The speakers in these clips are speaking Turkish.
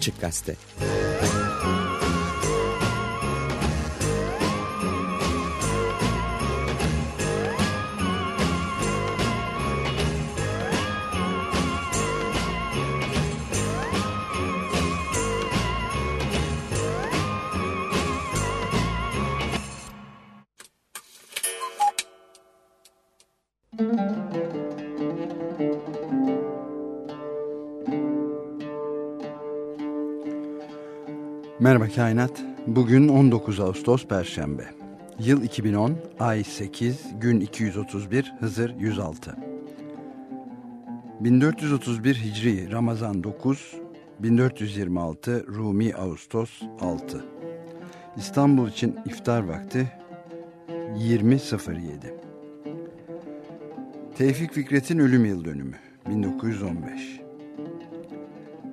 Açık Gazete Merhaba Kainat. Bugün 19 Ağustos Perşembe. Yıl 2010, ay 8, gün 231, Hızır 106. 1431 Hicri Ramazan 9, 1426 Rumi Ağustos 6. İstanbul için iftar vakti 20.07. Tevfik Fikret'in ölüm yıl dönümü 1915.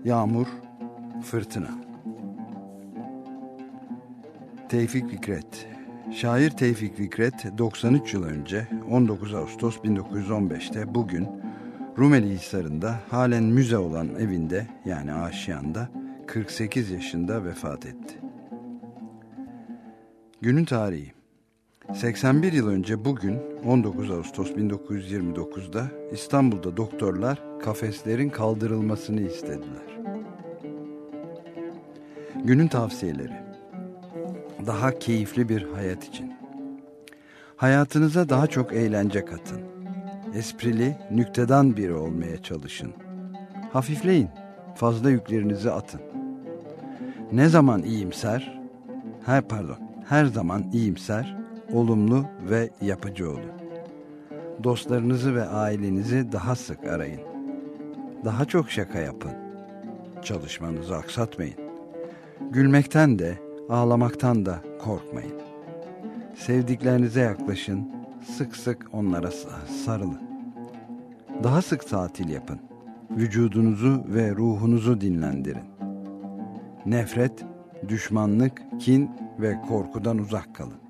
Yağmur, fırtına. Tevfik Fikret Şair Tevfik Fikret 93 yıl önce 19 Ağustos 1915'te bugün Rumeli Hisarı'nda halen müze olan evinde yani Aşiyan'da 48 yaşında vefat etti. Günün tarihi 81 yıl önce bugün 19 Ağustos 1929'da İstanbul'da doktorlar kafeslerin kaldırılmasını istediler. Günün tavsiyeleri daha keyifli bir hayat için. Hayatınıza daha çok eğlence katın. Esprili, nüktedan biri olmaya çalışın. Hafifleyin, fazla yüklerinizi atın. Ne zaman iyimser, her pardon, her zaman iyimser, olumlu ve yapıcı olun. Dostlarınızı ve ailenizi daha sık arayın. Daha çok şaka yapın. Çalışmanızı aksatmayın. Gülmekten de, Ağlamaktan da korkmayın. Sevdiklerinize yaklaşın, sık sık onlara sarılın. Daha sık tatil yapın. Vücudunuzu ve ruhunuzu dinlendirin. Nefret, düşmanlık, kin ve korkudan uzak kalın.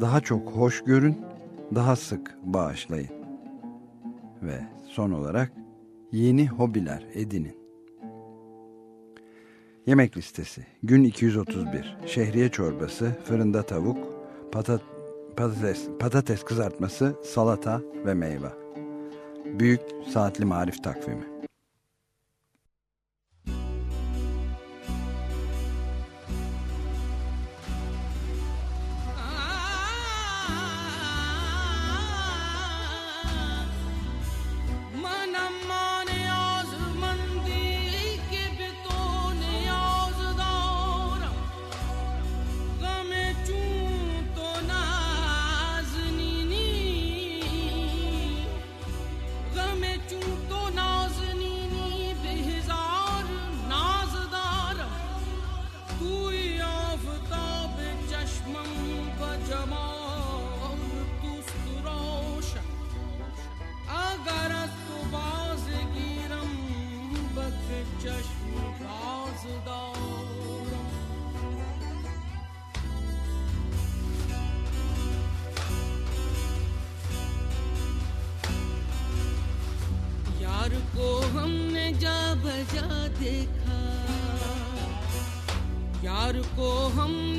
Daha çok hoş görün, daha sık bağışlayın. Ve son olarak yeni hobiler edinin. Yemek listesi. Gün 231. Şehriye çorbası, fırında tavuk, patat, patates, patates kızartması, salata ve meyve. Büyük Saatli Marif Takvimi. देखा। यार को हम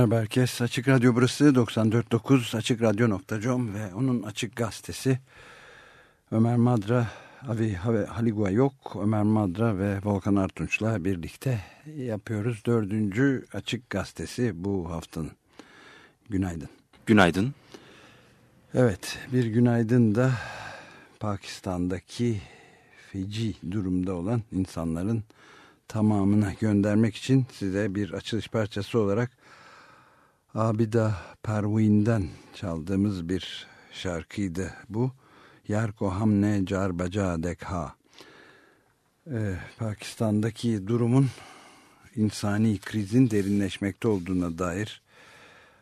Merhaba herkes. Açık Radyo burası 94.9 AçıkRadyo.com ve onun Açık Gazetesi. Ömer Madra, Avi Haligua yok. Ömer Madra ve Volkan Artunç'la birlikte yapıyoruz. Dördüncü Açık Gazetesi bu haftanın. Günaydın. Günaydın. Evet bir günaydın da Pakistan'daki feci durumda olan insanların tamamına göndermek için size bir açılış parçası olarak Abida Pervin'den çaldığımız bir şarkıydı bu. Yarko Hamne Carbaca Dekha. Ee, Pakistan'daki durumun insani krizin derinleşmekte olduğuna dair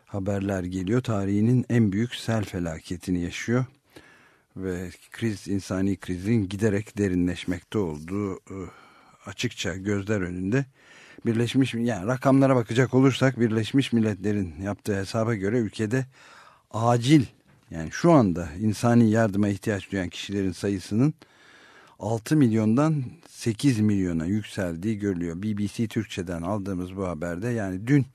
haberler geliyor. Tarihinin en büyük sel felaketini yaşıyor ve kriz insani krizin giderek derinleşmekte olduğu e, açıkça gözler önünde. Birleşmiş yani rakamlara bakacak olursak Birleşmiş Milletler'in yaptığı hesaba göre ülkede acil yani şu anda insani yardıma ihtiyaç duyan kişilerin sayısının 6 milyondan 8 milyona yükseldiği görülüyor. BBC Türkçe'den aldığımız bu haberde yani dün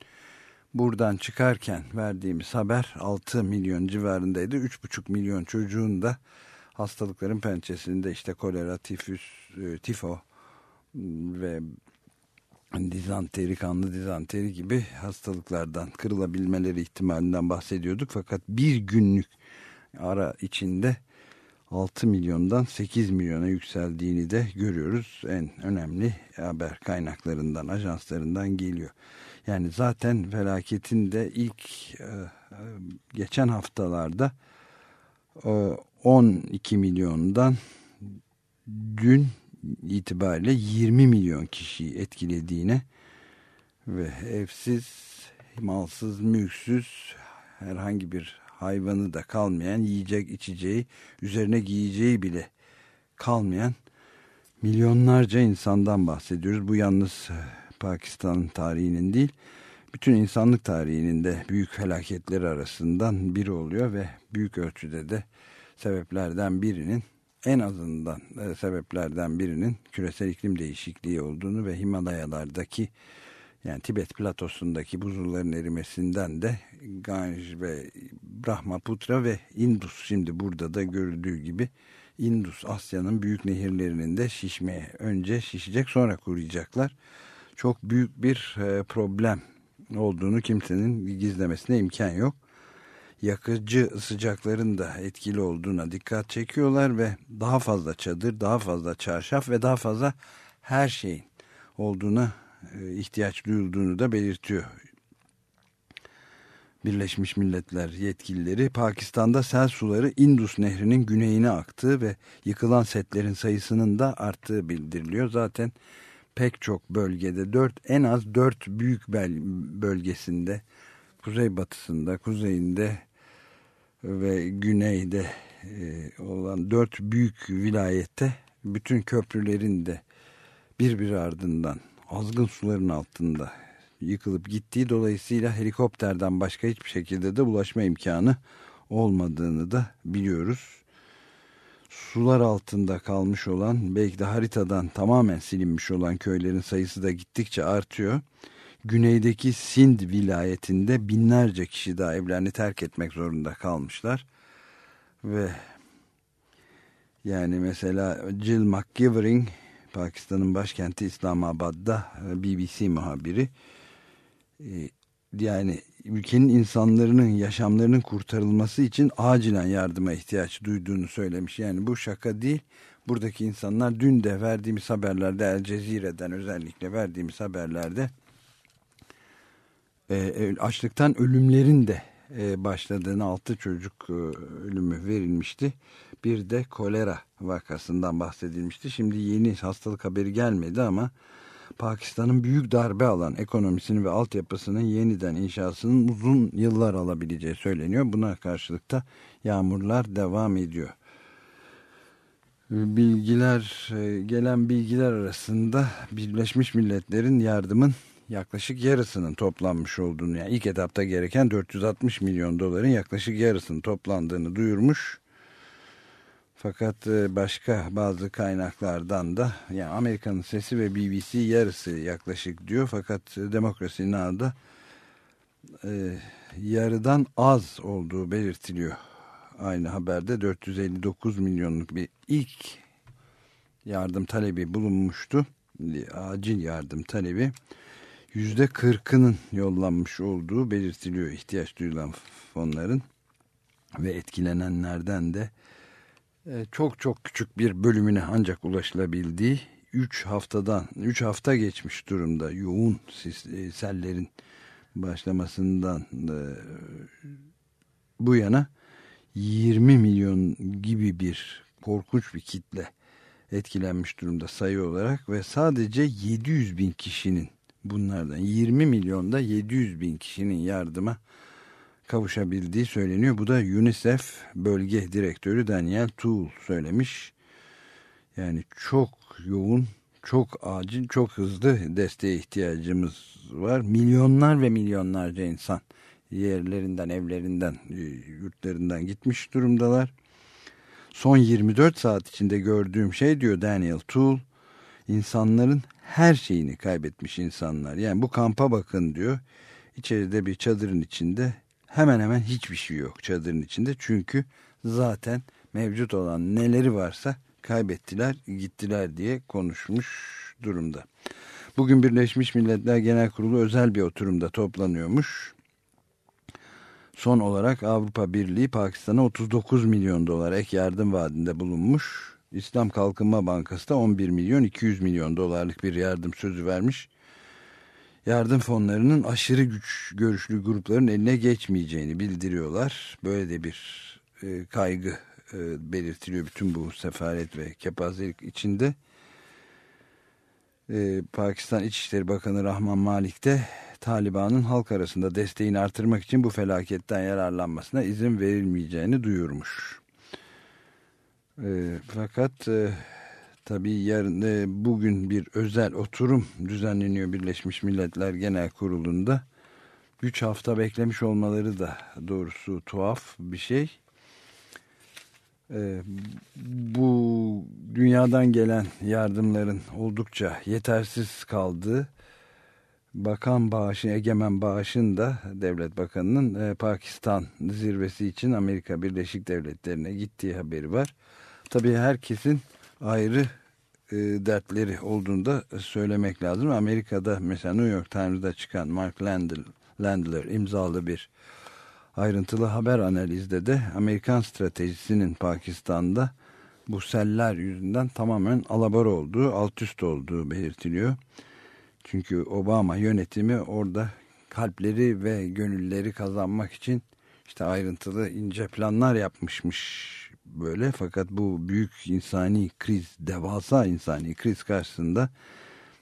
buradan çıkarken verdiğimiz haber 6 milyon civarındaydı. 3,5 milyon çocuğun da hastalıkların pençesinde işte kolera, tifüs, e, tifo ve dizanteri, kanlı dizanteri gibi hastalıklardan kırılabilmeleri ihtimalinden bahsediyorduk. Fakat bir günlük ara içinde 6 milyondan 8 milyona yükseldiğini de görüyoruz. En önemli haber kaynaklarından, ajanslarından geliyor. Yani zaten felaketin de ilk e, e, geçen haftalarda 12 milyondan dün itibariyle 20 milyon kişiyi etkilediğine ve evsiz, malsız, mülksüz herhangi bir hayvanı da kalmayan, yiyecek içeceği, üzerine giyeceği bile kalmayan milyonlarca insandan bahsediyoruz. Bu yalnız e, Pakistan tarihinin değil, bütün insanlık tarihinin de büyük felaketleri arasından biri oluyor ve büyük ölçüde de sebeplerden birinin en azından e, sebeplerden birinin küresel iklim değişikliği olduğunu ve Himalayalardaki yani Tibet platosundaki buzulların erimesinden de Ganj ve Brahmaputra ve Indus şimdi burada da görüldüğü gibi Indus Asya'nın büyük nehirlerinin de şişmeye önce şişecek sonra kuruyacaklar. Çok büyük bir e, problem olduğunu kimsenin gizlemesine imkan yok. Yakıcı sıcakların da etkili olduğuna dikkat çekiyorlar ve daha fazla çadır, daha fazla çarşaf ve daha fazla her şeyin olduğuna e, ihtiyaç duyulduğunu da belirtiyor. Birleşmiş Milletler yetkilileri Pakistan'da sel suları Indus Nehri'nin güneyine aktığı ve yıkılan setlerin sayısının da arttığı bildiriliyor. Zaten pek çok bölgede dört en az dört büyük bölgesinde kuzeybatısında, kuzeyinde ve güneyde e, olan dört büyük vilayette bütün köprülerin de birbiri ardından azgın suların altında yıkılıp gittiği dolayısıyla helikopterden başka hiçbir şekilde de ulaşma imkanı olmadığını da biliyoruz. Sular altında kalmış olan belki de haritadan tamamen silinmiş olan köylerin sayısı da gittikçe artıyor. Güneydeki Sind vilayetinde binlerce kişi daha evlerini terk etmek zorunda kalmışlar. Ve yani mesela Jill McGivering Pakistan'ın başkenti İslamabad'da e, BBC muhabiri e, yani ülkenin insanların yaşamlarının kurtarılması için acilen yardıma ihtiyaç duyduğunu söylemiş. Yani bu şaka değil. Buradaki insanlar dün de verdiğimiz haberlerde El Cezire'den özellikle verdiğimiz haberlerde e, açlıktan ölümlerin de e, başladığını altı çocuk e, ölümü verilmişti. Bir de kolera vakasından bahsedilmişti. Şimdi yeni hastalık haberi gelmedi ama Pakistan'ın büyük darbe alan ekonomisini ve altyapısının yeniden inşasının uzun yıllar alabileceği söyleniyor. Buna karşılık da yağmurlar devam ediyor. Bilgiler, e, gelen bilgiler arasında Birleşmiş Milletler'in yardımın yaklaşık yarısının toplanmış olduğunu yani ilk etapta gereken 460 milyon doların yaklaşık yarısının toplandığını duyurmuş. Fakat e, başka bazı kaynaklardan da yani Amerika'nın sesi ve BBC yarısı yaklaşık diyor. Fakat e, Demokrasi Now'da e, yarıdan az olduğu belirtiliyor. Aynı haberde 459 milyonluk bir ilk yardım talebi bulunmuştu. Acil yardım talebi yüzde kırkının yollanmış olduğu belirtiliyor ihtiyaç duyulan fonların ve etkilenenlerden de e, çok çok küçük bir bölümüne ancak ulaşılabildiği 3 haftadan 3 hafta geçmiş durumda yoğun e, sellerin başlamasından e, bu yana 20 milyon gibi bir korkunç bir kitle etkilenmiş durumda sayı olarak ve sadece 700 bin kişinin bunlardan 20 milyonda 700 bin kişinin yardıma kavuşabildiği söyleniyor. Bu da UNICEF bölge direktörü Daniel Tool söylemiş. Yani çok yoğun, çok acil, çok hızlı desteğe ihtiyacımız var. Milyonlar ve milyonlarca insan yerlerinden, evlerinden, e, yurtlarından gitmiş durumdalar. Son 24 saat içinde gördüğüm şey diyor Daniel Tool, insanların her şeyini kaybetmiş insanlar. Yani bu kampa bakın diyor içeride bir çadırın içinde hemen hemen hiçbir şey yok çadırın içinde. Çünkü zaten mevcut olan neleri varsa kaybettiler gittiler diye konuşmuş durumda. Bugün Birleşmiş Milletler Genel Kurulu özel bir oturumda toplanıyormuş. Son olarak Avrupa Birliği Pakistan'a 39 milyon dolar ek yardım vaadinde bulunmuş. İslam Kalkınma Bankası da 11 milyon 200 milyon dolarlık bir yardım sözü vermiş. Yardım fonlarının aşırı güç görüşlü grupların eline geçmeyeceğini bildiriyorlar. Böyle de bir e, kaygı e, belirtiliyor bütün bu sefaret ve kepazelik içinde. E, Pakistan İçişleri Bakanı Rahman Malik de Taliban'ın halk arasında desteğini artırmak için bu felaketten yararlanmasına izin verilmeyeceğini duyurmuş. E, fakat e, tabii yarın bugün bir özel oturum düzenleniyor Birleşmiş Milletler Genel Kurulu'nda. 3 hafta beklemiş olmaları da doğrusu tuhaf bir şey. Ee, bu dünyadan gelen yardımların oldukça yetersiz kaldığı Bakan Bağış'ın, Egemen Bağış'ın da devlet bakanının e, Pakistan zirvesi için Amerika Birleşik Devletleri'ne gittiği haberi var. Tabii herkesin ayrı e, dertleri olduğunu da söylemek lazım. Amerika'da mesela New York Times'da çıkan Mark Landler, Landler imzalı bir ayrıntılı haber analizde de Amerikan stratejisinin Pakistan'da bu seller yüzünden tamamen alabar olduğu, alt üst olduğu belirtiliyor. Çünkü Obama yönetimi orada kalpleri ve gönülleri kazanmak için işte ayrıntılı ince planlar yapmışmış böyle. Fakat bu büyük insani kriz, devasa insani kriz karşısında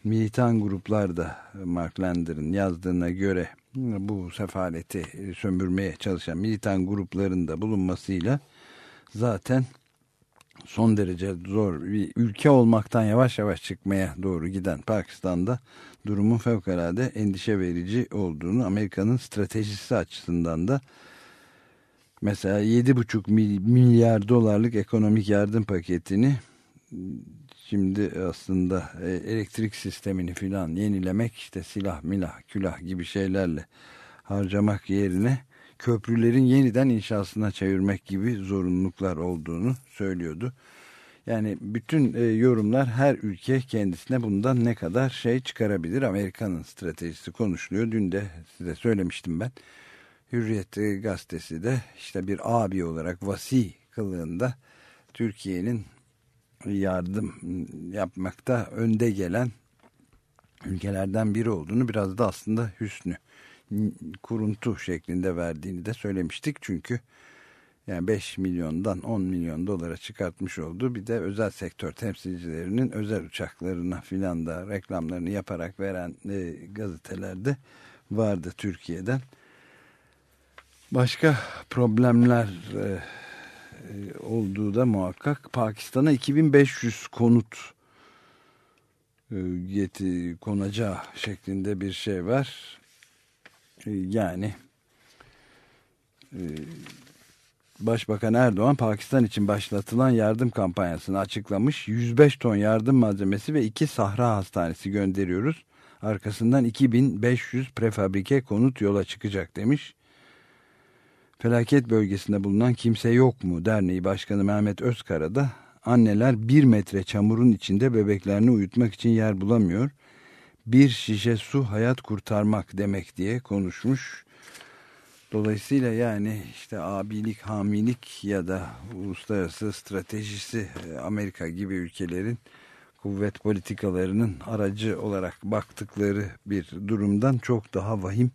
militan gruplar da Mark Lander'ın yazdığına göre bu sefaleti sömürmeye çalışan militan grupların da bulunmasıyla zaten son derece zor bir ülke olmaktan yavaş yavaş çıkmaya doğru giden Pakistan'da durumun fevkalade endişe verici olduğunu Amerika'nın stratejisi açısından da mesela 7,5 milyar dolarlık ekonomik yardım paketini şimdi aslında e, elektrik sistemini filan yenilemek işte silah milah külah gibi şeylerle harcamak yerine köprülerin yeniden inşasına çevirmek gibi zorunluluklar olduğunu söylüyordu. Yani bütün e, yorumlar her ülke kendisine bundan ne kadar şey çıkarabilir. Amerika'nın stratejisi konuşuluyor. Dün de size söylemiştim ben. Hürriyet gazetesi de işte bir abi olarak vasi kılığında Türkiye'nin yardım yapmakta önde gelen ülkelerden biri olduğunu biraz da aslında hüsnü kuruntu şeklinde verdiğini de söylemiştik. Çünkü yani 5 milyondan 10 milyon dolara çıkartmış olduğu bir de özel sektör temsilcilerinin özel uçaklarına filan da reklamlarını yaparak veren e, gazetelerde vardı Türkiye'den. Başka problemler e, e, olduğu da muhakkak. Pakistan'a 2500 konut e, yeti konacağı şeklinde bir şey var. E, yani Başbakan Erdoğan Pakistan için başlatılan yardım kampanyasını açıklamış. 105 ton yardım malzemesi ve 2 sahra hastanesi gönderiyoruz. Arkasından 2500 prefabrike konut yola çıkacak demiş. Felaket bölgesinde bulunan Kimse Yok mu Derneği Başkanı Mehmet Özkara da anneler bir metre çamurun içinde bebeklerini uyutmak için yer bulamıyor. Bir şişe su hayat kurtarmak demek diye konuşmuş. Dolayısıyla yani işte abilik, hamilik ya da uluslararası stratejisi e, Amerika gibi ülkelerin kuvvet politikalarının aracı olarak baktıkları bir durumdan çok daha vahim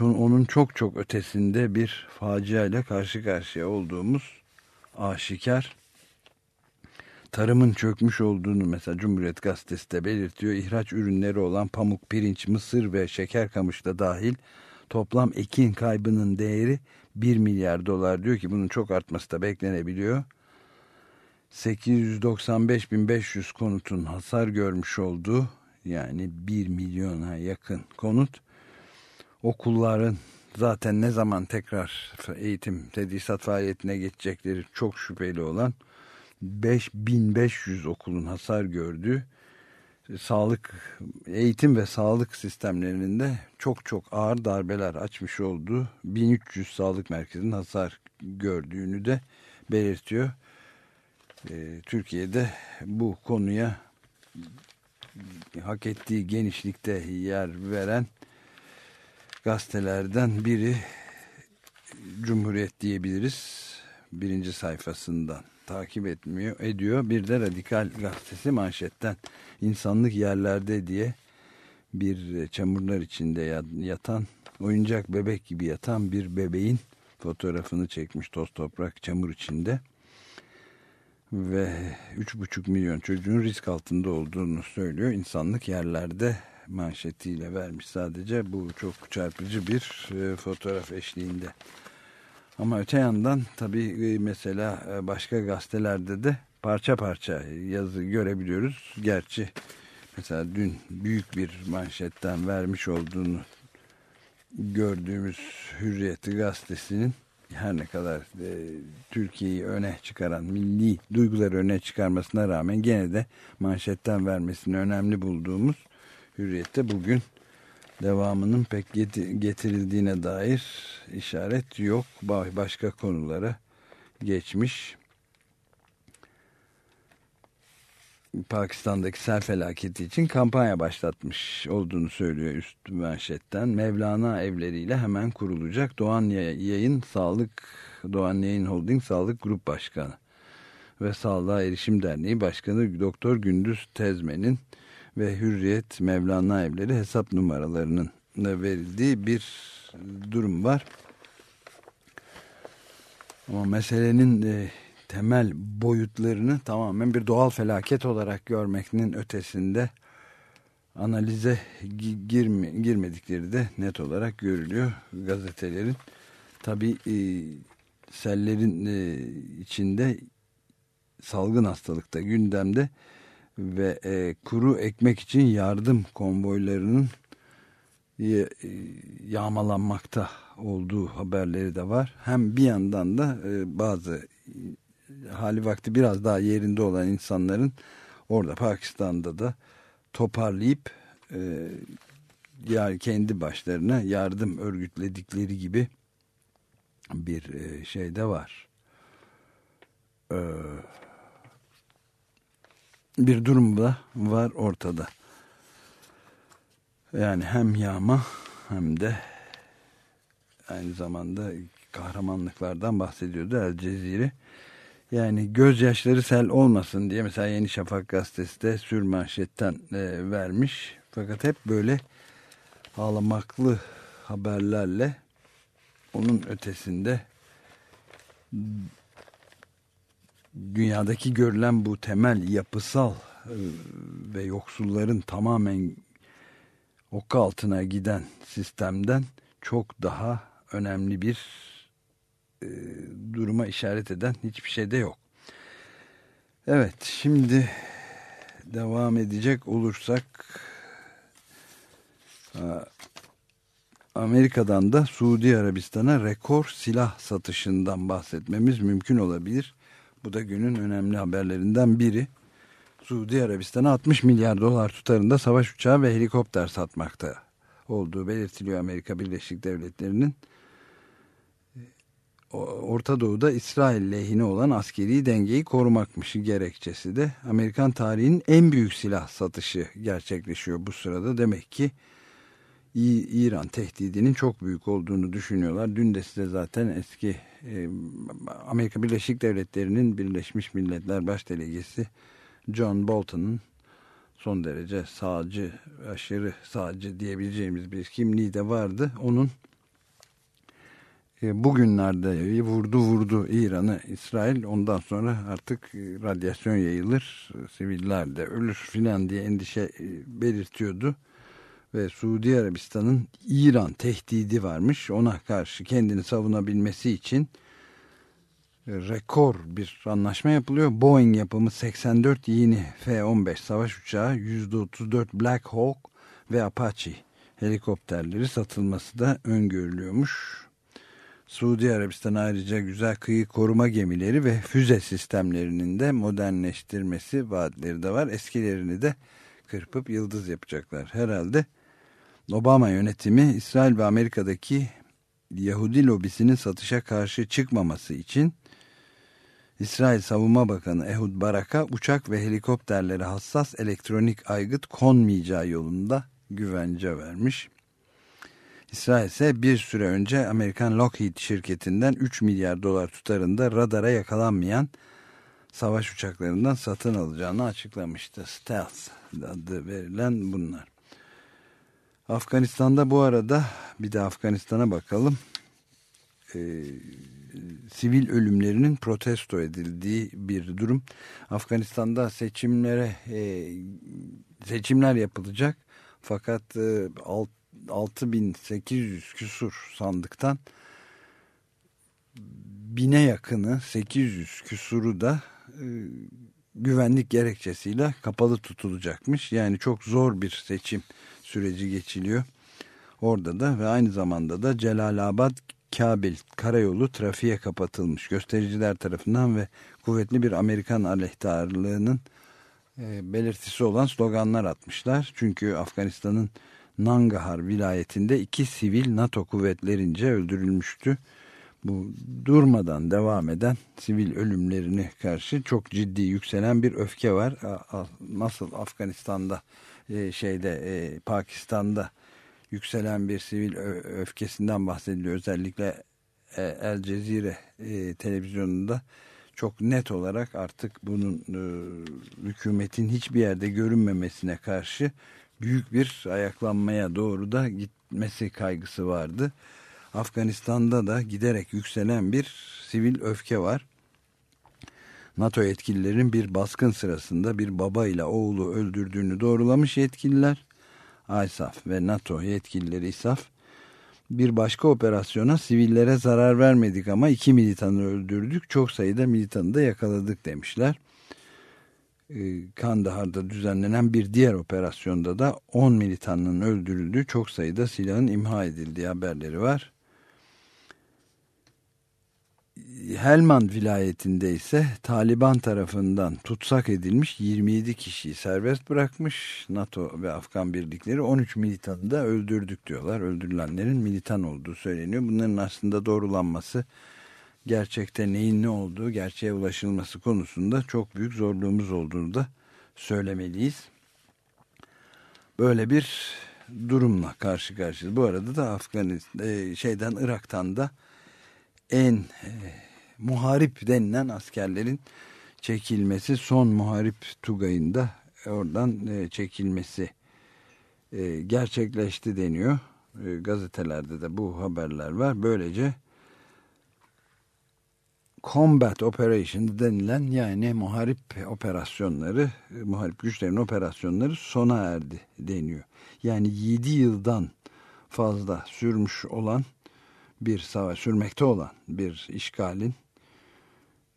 onun çok çok ötesinde bir faciayla karşı karşıya olduğumuz aşikar. Tarımın çökmüş olduğunu mesela Cumhuriyet Gazetesi de belirtiyor. İhraç ürünleri olan pamuk, pirinç, mısır ve şeker kamışı da dahil toplam ekin kaybının değeri 1 milyar dolar diyor ki bunun çok artması da beklenebiliyor. 895.500 konutun hasar görmüş olduğu yani 1 milyona yakın konut okulların zaten ne zaman tekrar eğitim tedrisat faaliyetine geçecekleri çok şüpheli olan 5500 okulun hasar gördüğü sağlık, eğitim ve sağlık sistemlerinde çok çok ağır darbeler açmış olduğu 1300 sağlık merkezinin hasar gördüğünü de belirtiyor. Ee, Türkiye'de bu konuya hak ettiği genişlikte yer veren gazetelerden biri Cumhuriyet diyebiliriz. Birinci sayfasından takip etmiyor, ediyor. Bir de Radikal Gazetesi manşetten insanlık yerlerde diye bir çamurlar içinde yatan, oyuncak bebek gibi yatan bir bebeğin fotoğrafını çekmiş toz toprak çamur içinde ve 3,5 milyon çocuğun risk altında olduğunu söylüyor. İnsanlık yerlerde manşetiyle vermiş sadece bu çok çarpıcı bir e, fotoğraf eşliğinde. Ama öte yandan tabii e, mesela e, başka gazetelerde de parça parça yazı görebiliyoruz. Gerçi mesela dün büyük bir manşetten vermiş olduğunu gördüğümüz Hürriyeti gazetesinin her ne kadar Türkiye'yi öne çıkaran milli duyguları öne çıkarmasına rağmen gene de manşetten vermesini önemli bulduğumuz Hürriyet'te bugün devamının pek getirildiğine dair işaret yok. Başka konulara geçmiş. Pakistan'daki sel felaketi için kampanya başlatmış olduğunu söylüyor üst manşetten. Mevlana evleriyle hemen kurulacak Doğan Yayın Sağlık Doğan Yayın Holding Sağlık Grup Başkanı ve Sağlığa Erişim Derneği Başkanı Doktor Gündüz Tezmen'in ve Hürriyet Mevlana evleri hesap numaralarının verildiği bir durum var. Ama meselenin e, temel boyutlarını tamamen bir doğal felaket olarak görmekinin ötesinde analize girme, girmedikleri de net olarak görülüyor gazetelerin. Tabi e, sellerin e, içinde salgın hastalıkta gündemde ve e, kuru ekmek için yardım konvoylarının e, yağmalanmakta olduğu haberleri de var. Hem bir yandan da e, bazı hali vakti biraz daha yerinde olan insanların orada Pakistan'da da toparlayıp e, yani kendi başlarına yardım örgütledikleri gibi bir e, şey de var. E, bir durum da var ortada. Yani hem yağma hem de aynı zamanda kahramanlıklardan bahsediyordu El Cezire. Yani gözyaşları sel olmasın diye mesela Yeni Şafak gazetesi de sürmanşetten e, vermiş. Fakat hep böyle ağlamaklı haberlerle onun ötesinde dünyadaki görülen bu temel yapısal e, ve yoksulların tamamen ok altına giden sistemden çok daha önemli bir e, duruma işaret eden hiçbir şey de yok. Evet şimdi devam edecek olursak Amerika'dan da Suudi Arabistan'a rekor silah satışından bahsetmemiz mümkün olabilir. Bu da günün önemli haberlerinden biri. Suudi Arabistan'a 60 milyar dolar tutarında savaş uçağı ve helikopter satmakta olduğu belirtiliyor Amerika Birleşik Devletleri'nin. Orta Doğu'da İsrail lehine olan askeri dengeyi korumakmış gerekçesi de Amerikan tarihinin en büyük silah satışı gerçekleşiyor bu sırada. Demek ki İran tehdidinin çok büyük olduğunu düşünüyorlar. Dün de size zaten eski e, Amerika Birleşik Devletleri'nin Birleşmiş Milletler Baş Delegesi John Bolton'un son derece sağcı, aşırı sağcı diyebileceğimiz bir kimliği de vardı. Onun e, bugünlerde vurdu vurdu İran'ı İsrail ondan sonra artık e, radyasyon yayılır siviller de ölür filan diye endişe e, belirtiyordu ve Suudi Arabistan'ın İran tehdidi varmış ona karşı kendini savunabilmesi için rekor bir anlaşma yapılıyor. Boeing yapımı 84 yeni F-15 savaş uçağı %34 Black Hawk ve Apache helikopterleri satılması da öngörülüyormuş. Suudi Arabistan ayrıca güzel kıyı koruma gemileri ve füze sistemlerinin de modernleştirmesi vaatleri de var. Eskilerini de kırpıp yıldız yapacaklar. Herhalde Obama yönetimi İsrail ve Amerika'daki Yahudi lobisinin satışa karşı çıkmaması için İsrail Savunma Bakanı Ehud Barak'a uçak ve helikopterlere hassas elektronik aygıt konmayacağı yolunda güvence vermiş. İsrail ise bir süre önce Amerikan Lockheed şirketinden 3 milyar dolar tutarında radara yakalanmayan savaş uçaklarından satın alacağını açıklamıştı. Stealth adı verilen bunlar. Afganistan'da bu arada bir de Afganistan'a bakalım. Ee, sivil ölümlerinin protesto edildiği bir durum. Afganistan'da seçimlere e, seçimler yapılacak. Fakat e, 6800 küsur sandıktan bine yakını 800 küsuru da e, güvenlik gerekçesiyle kapalı tutulacakmış. Yani çok zor bir seçim süreci geçiliyor. Orada da ve aynı zamanda da Celalabad Kabil karayolu trafiğe kapatılmış. Göstericiler tarafından ve kuvvetli bir Amerikan aleyhtarlığının e, belirtisi olan sloganlar atmışlar. Çünkü Afganistan'ın Nangahar vilayetinde iki sivil NATO kuvvetlerince öldürülmüştü. Bu durmadan devam eden sivil ölümlerine karşı çok ciddi yükselen bir öfke var. Nasıl Afganistan'da e, şeyde e, Pakistan'da yükselen bir sivil öfkesinden bahsediliyor. Özellikle e, El Cezire televizyonunda çok net olarak artık bunun hükümetin hiçbir yerde görünmemesine karşı büyük bir ayaklanmaya doğru da gitmesi kaygısı vardı. Afganistan'da da giderek yükselen bir sivil öfke var. NATO yetkililerin bir baskın sırasında bir baba ile oğlu öldürdüğünü doğrulamış yetkililer. ISAF ve NATO yetkilileri ISAF bir başka operasyona sivillere zarar vermedik ama iki militanı öldürdük. Çok sayıda militanı da yakaladık demişler. Ee, Kandahar'da düzenlenen bir diğer operasyonda da 10 militanın öldürüldüğü çok sayıda silahın imha edildiği haberleri var. Helmand vilayetinde ise Taliban tarafından tutsak edilmiş 27 kişiyi serbest bırakmış. NATO ve Afgan birlikleri 13 militanı da öldürdük diyorlar. Öldürülenlerin militan olduğu söyleniyor. Bunların aslında doğrulanması gerçekte neyin ne olduğu, gerçeğe ulaşılması konusunda çok büyük zorluğumuz olduğunu da söylemeliyiz. Böyle bir durumla karşı karşıyayız. Bu arada da Afganistan e, şeyden Irak'tan da en e, muharip denilen askerlerin çekilmesi son muharip Tugay'ında oradan e, çekilmesi e, gerçekleşti deniyor. E, gazetelerde de bu haberler var. Böylece combat operation denilen yani muharip operasyonları, muharip güçlerin operasyonları sona erdi deniyor. Yani 7 yıldan fazla sürmüş olan bir savaş, sürmekte olan bir işgalin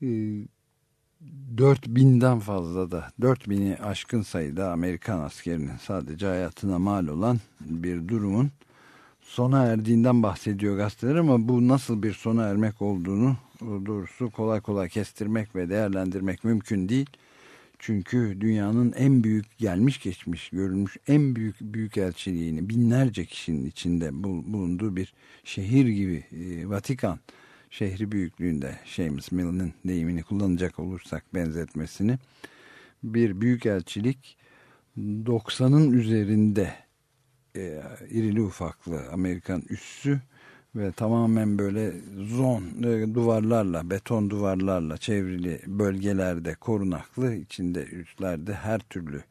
4000'den e, fazla da 4000'i aşkın sayıda Amerikan askerinin sadece hayatına mal olan bir durumun sona erdiğinden bahsediyor gazeteler ama bu nasıl bir sona ermek olduğunu doğrusu kolay kolay kestirmek ve değerlendirmek mümkün değil. Çünkü dünyanın en büyük gelmiş geçmiş görülmüş en büyük büyük elçiliğini binlerce kişinin içinde bulunduğu bir şehir gibi e, Vatikan şehri büyüklüğünde Seamus Mill'in deyimini kullanacak olursak benzetmesini bir büyük elçilik 90'ın üzerinde e, irili ufaklı Amerikan üssü ve tamamen böyle zon e, duvarlarla beton duvarlarla çevrili bölgelerde korunaklı içinde üstlerde her türlü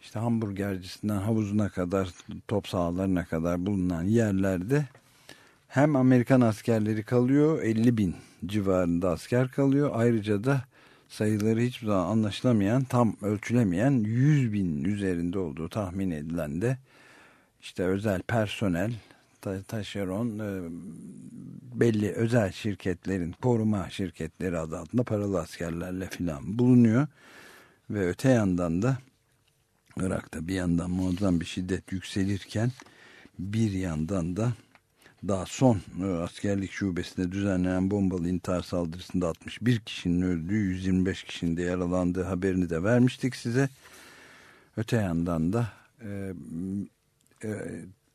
işte hamburgercisinden havuzuna kadar top sahalarına kadar bulunan yerlerde hem Amerikan askerleri kalıyor 50 bin civarında asker kalıyor. Ayrıca da sayıları hiçbir zaman anlaşılamayan tam ölçülemeyen 100 bin üzerinde olduğu tahmin edilen de işte özel personel ta taşeron e, belli özel şirketlerin koruma şirketleri adı altında paralı askerlerle filan bulunuyor. Ve öte yandan da Irak'ta bir yandan muazzam bir şiddet yükselirken bir yandan da daha son e, askerlik şubesinde düzenlenen bombalı intihar saldırısında 61 kişinin öldüğü 125 kişinin de yaralandığı haberini de vermiştik size. Öte yandan da e, e,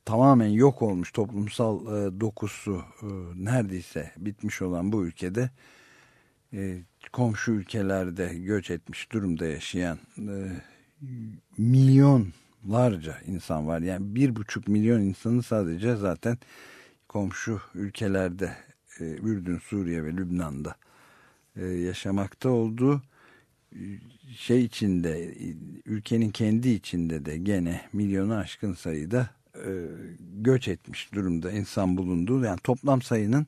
tamamen yok olmuş toplumsal e, dokusu e, neredeyse bitmiş olan bu ülkede e, komşu ülkelerde göç etmiş durumda yaşayan e, milyonlarca insan var. Yani bir buçuk milyon insanı sadece zaten komşu ülkelerde e, Ürdün, Suriye ve Lübnan'da e, yaşamakta olduğu şey içinde ülkenin kendi içinde de gene milyonu aşkın sayıda e, göç etmiş durumda insan bulunduğu yani toplam sayının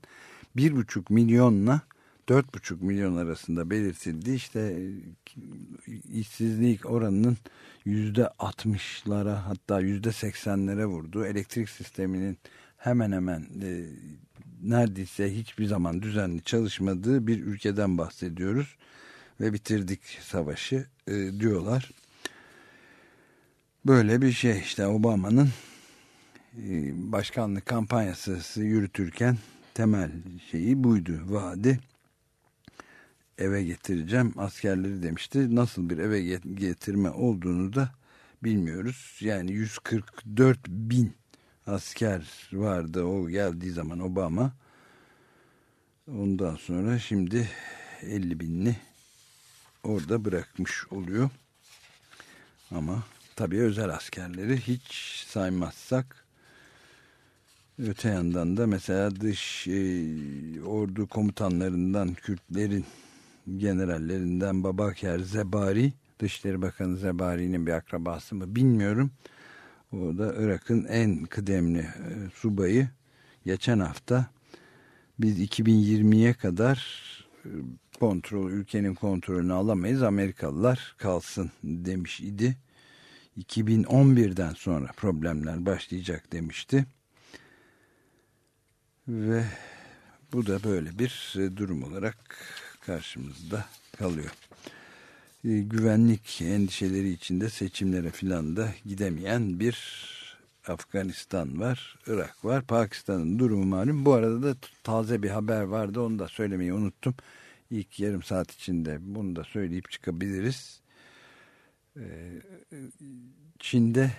bir buçuk milyonla dört buçuk milyon arasında belirtildi işte e, işsizlik oranının yüzde altmışlara hatta yüzde seksenlere vurdu elektrik sisteminin hemen hemen e, neredeyse hiçbir zaman düzenli çalışmadığı bir ülkeden bahsediyoruz ve bitirdik savaşı e, diyorlar. Böyle bir şey işte Obama'nın e, başkanlık kampanyası yürütürken temel şeyi buydu vaadi eve getireceğim askerleri demişti. Nasıl bir eve getirme olduğunu da bilmiyoruz. Yani 144 bin asker vardı o geldiği zaman Obama. Ondan sonra şimdi 50 binli orada bırakmış oluyor. Ama tabii özel askerleri hiç saymazsak öte yandan da mesela dış e, ordu komutanlarından Kürtlerin generallerinden Babaker Zebari Dışişleri Bakanı Zebari'nin bir akrabası mı bilmiyorum. O da Irak'ın en kıdemli e, subayı. Geçen hafta biz 2020'ye kadar e, kontrol ülkenin kontrolünü alamayız. Amerikalılar kalsın demiş idi. 2011'den sonra problemler başlayacak demişti. Ve bu da böyle bir e, durum olarak karşımızda kalıyor. E, güvenlik endişeleri içinde seçimlere filan da gidemeyen bir Afganistan var, Irak var, Pakistan'ın durumu malum. Bu arada da taze bir haber vardı onu da söylemeyi unuttum ilk yarım saat içinde bunu da söyleyip çıkabiliriz. Ee, Çin'de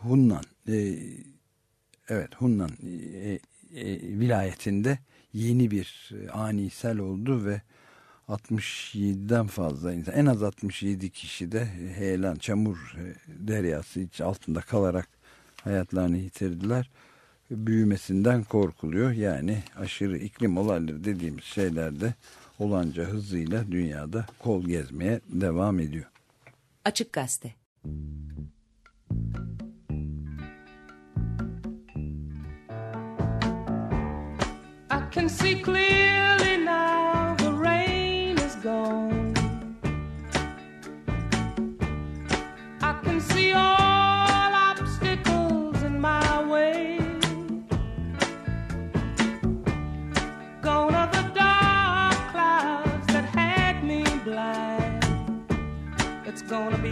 Hunnan e, evet Hunnan e, e, vilayetinde yeni bir ani sel oldu ve 67'den fazla insan en az 67 kişi de heyelan çamur deryası iç altında kalarak hayatlarını yitirdiler büyümesinden korkuluyor. Yani aşırı iklim olayları dediğimiz şeylerde olanca hızıyla dünyada kol gezmeye devam ediyor. Açık Gazete I can see clearly gone. I can see all obstacles in my way. Gone are the dark clouds that had me blind. It's gonna be.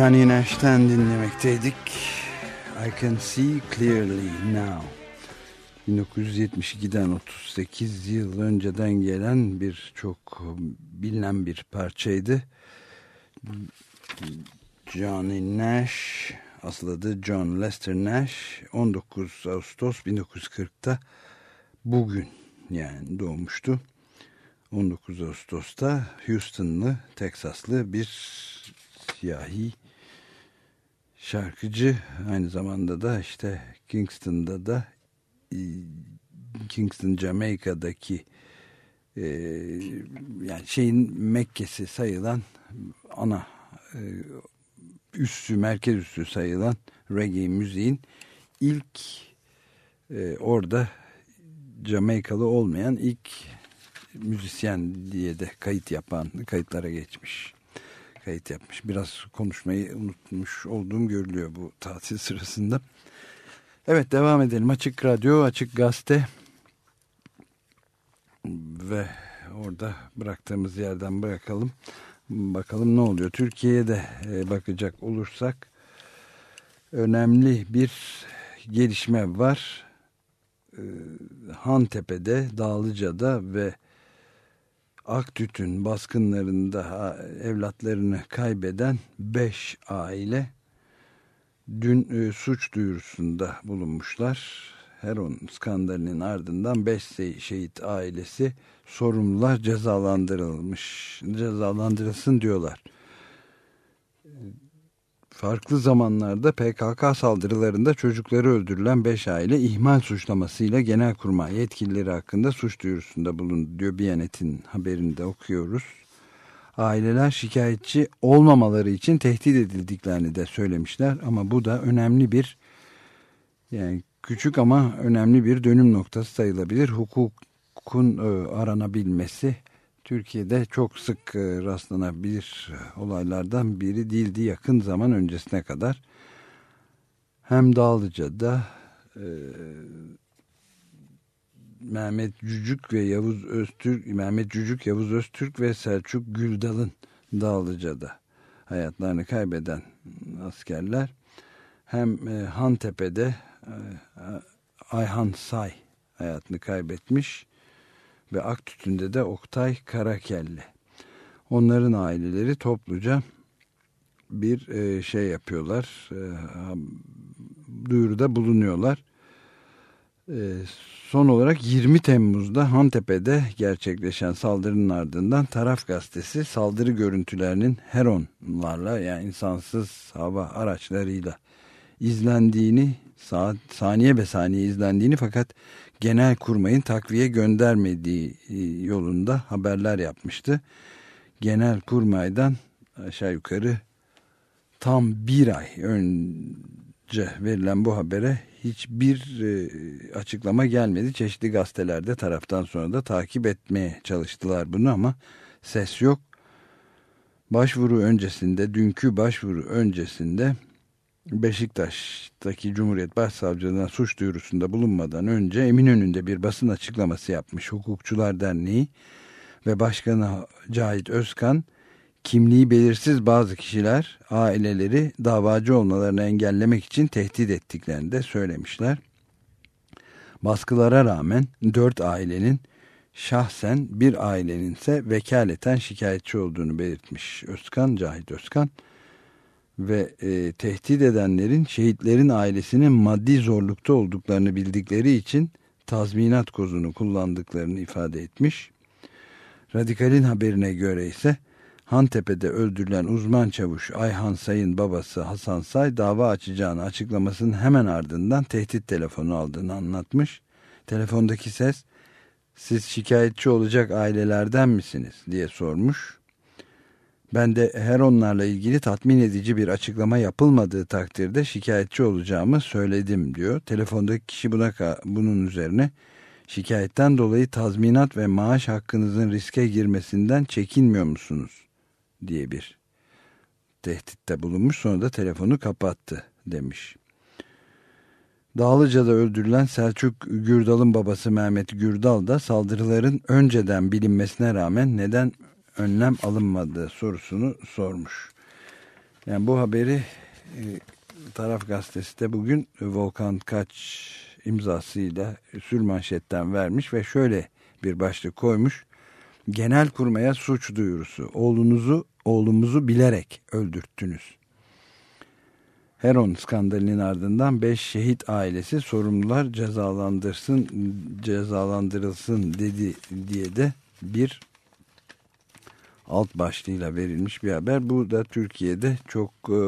Johnny Nash'ten dinlemekteydik. I Can See Clearly Now. 1972'den 38 yıl önceden gelen bir çok bilinen bir parçaydı. Johnny Nash, asıl adı John Lester Nash, 19 Ağustos 1940'ta bugün yani doğmuştu. 19 Ağustos'ta Houston'lı, Teksaslı bir siyahi şarkıcı aynı zamanda da işte Kingston'da da e, Kingston Jamaika'daki e, yani şeyin Mekke'si sayılan ana e, üssü merkez üssü sayılan reggae müziğin ilk e, orada Jamaikalı olmayan ilk müzisyen diye de kayıt yapan kayıtlara geçmiş kayıt yapmış. Biraz konuşmayı unutmuş olduğum görülüyor bu tatil sırasında. Evet devam edelim. Açık Radyo, Açık Gazete ve orada bıraktığımız yerden bırakalım. Bakalım ne oluyor. Türkiye'ye de e, bakacak olursak önemli bir gelişme var. E, Hantepe'de, Dağlıca'da ve Aktüt'ün baskınlarında evlatlarını kaybeden 5 aile dün e, suç duyurusunda bulunmuşlar. Heron skandalinin ardından 5 şehit ailesi sorumlular cezalandırılmış. Cezalandırılsın diyorlar farklı zamanlarda PKK saldırılarında çocukları öldürülen 5 aile ihmal suçlamasıyla genelkurmay yetkilileri hakkında suç duyurusunda bulundu diyor Biyanet'in haberinde okuyoruz. Aileler şikayetçi olmamaları için tehdit edildiklerini de söylemişler ama bu da önemli bir yani küçük ama önemli bir dönüm noktası sayılabilir. Hukukun e, aranabilmesi Türkiye'de çok sık e, rastlanabilir olaylardan biri değildi yakın zaman öncesine kadar. Hem Dağlıca'da e, Mehmet Cücük ve Yavuz Öztürk, Mehmet Cücük, Yavuz Öztürk ve Selçuk Güldal'ın Dağlıca'da hayatlarını kaybeden askerler hem e, Hantepe'de e, Ayhan Say hayatını kaybetmiş ve Aktütü'nde de Oktay Karakelli. Onların aileleri topluca bir e, şey yapıyorlar, e, duyuruda bulunuyorlar. E, son olarak 20 Temmuz'da Hantepe'de gerçekleşen saldırının ardından Taraf Gazetesi saldırı görüntülerinin Heronlarla yani insansız hava araçlarıyla izlendiğini, saat, saniye be saniye izlendiğini fakat genel kurmayın takviye göndermediği e, yolunda haberler yapmıştı. Genel kurmaydan aşağı yukarı tam bir ay önce verilen bu habere hiçbir e, açıklama gelmedi. Çeşitli gazetelerde taraftan sonra da takip etmeye çalıştılar bunu ama ses yok. Başvuru öncesinde, dünkü başvuru öncesinde Beşiktaş'taki Cumhuriyet Başsavcılığına suç duyurusunda bulunmadan önce Eminönü'nde bir basın açıklaması yapmış Hukukçular Derneği ve Başkanı Cahit Özkan kimliği belirsiz bazı kişiler aileleri davacı olmalarını engellemek için tehdit ettiklerini de söylemişler. Baskılara rağmen dört ailenin şahsen bir ailenin ise vekaleten şikayetçi olduğunu belirtmiş Özkan, Cahit Özkan ve e, tehdit edenlerin şehitlerin ailesinin maddi zorlukta olduklarını bildikleri için tazminat kozunu kullandıklarını ifade etmiş. Radikal'in haberine göre ise Hantepe'de öldürülen uzman çavuş Ayhan Say'ın babası Hasan Say dava açacağını açıklamasının hemen ardından tehdit telefonu aldığını anlatmış. Telefondaki ses siz şikayetçi olacak ailelerden misiniz diye sormuş. Ben de her onlarla ilgili tatmin edici bir açıklama yapılmadığı takdirde şikayetçi olacağımı söyledim diyor. Telefondaki kişi buna bunun üzerine şikayetten dolayı tazminat ve maaş hakkınızın riske girmesinden çekinmiyor musunuz diye bir tehditte bulunmuş sonra da telefonu kapattı demiş. Dağlıca'da öldürülen Selçuk Gürdal'ın babası Mehmet Gürdal da saldırıların önceden bilinmesine rağmen neden önlem alınmadığı sorusunu sormuş. Yani bu haberi e, Taraf Gazetesi de bugün Volkan Kaç imzasıyla sürmanşetten vermiş ve şöyle bir başlık koymuş. Genel kurmaya suç duyurusu. Oğlunuzu, oğlumuzu bilerek öldürttünüz. Heron skandalinin ardından 5 şehit ailesi sorumlular cezalandırsın, cezalandırılsın dedi diye de bir alt başlığıyla verilmiş bir haber. Bu da Türkiye'de çok e,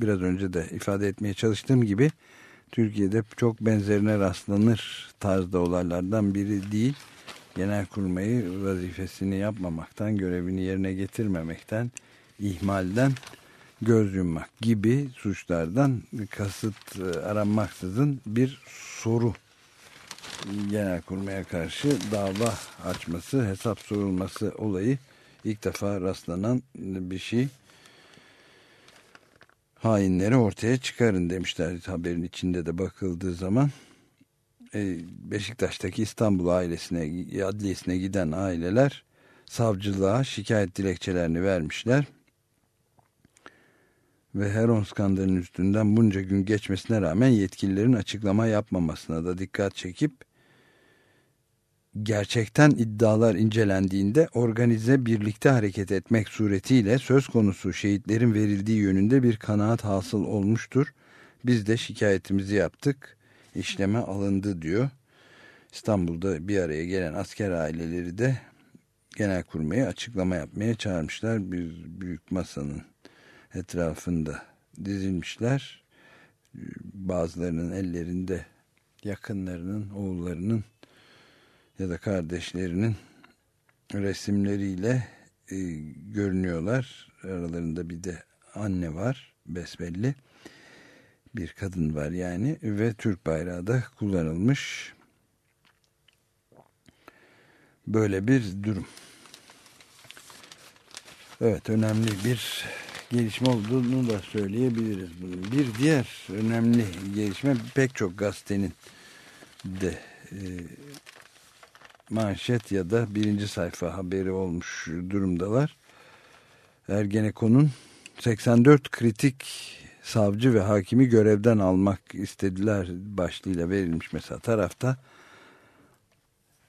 biraz önce de ifade etmeye çalıştığım gibi Türkiye'de çok benzerine rastlanır tarzda olaylardan biri değil. Genel kurmayı vazifesini yapmamaktan, görevini yerine getirmemekten, ihmalden göz yummak gibi suçlardan kasıt e, aranmaksızın bir soru genel kurmaya karşı dava açması, hesap sorulması olayı ilk defa rastlanan bir şey. Hainleri ortaya çıkarın demişler haberin içinde de bakıldığı zaman. E, Beşiktaş'taki İstanbul ailesine, adliyesine giden aileler savcılığa şikayet dilekçelerini vermişler. Ve Heron skandalının üstünden bunca gün geçmesine rağmen yetkililerin açıklama yapmamasına da dikkat çekip gerçekten iddialar incelendiğinde organize birlikte hareket etmek suretiyle söz konusu şehitlerin verildiği yönünde bir kanaat hasıl olmuştur. Biz de şikayetimizi yaptık, işleme alındı diyor. İstanbul'da bir araya gelen asker aileleri de genel kurmayı açıklama yapmaya çağırmışlar. Bir büyük masanın etrafında dizilmişler. Bazılarının ellerinde yakınlarının, oğullarının ya da kardeşlerinin resimleriyle e, görünüyorlar. Aralarında bir de anne var besbelli. Bir kadın var yani ve Türk bayrağı da kullanılmış. Böyle bir durum. Evet önemli bir gelişme olduğunu da söyleyebiliriz. Bir diğer önemli gelişme pek çok gazetenin de e, manşet ya da birinci sayfa haberi olmuş durumdalar. Ergenekon'un 84 kritik savcı ve hakimi görevden almak istediler başlığıyla verilmiş mesela tarafta.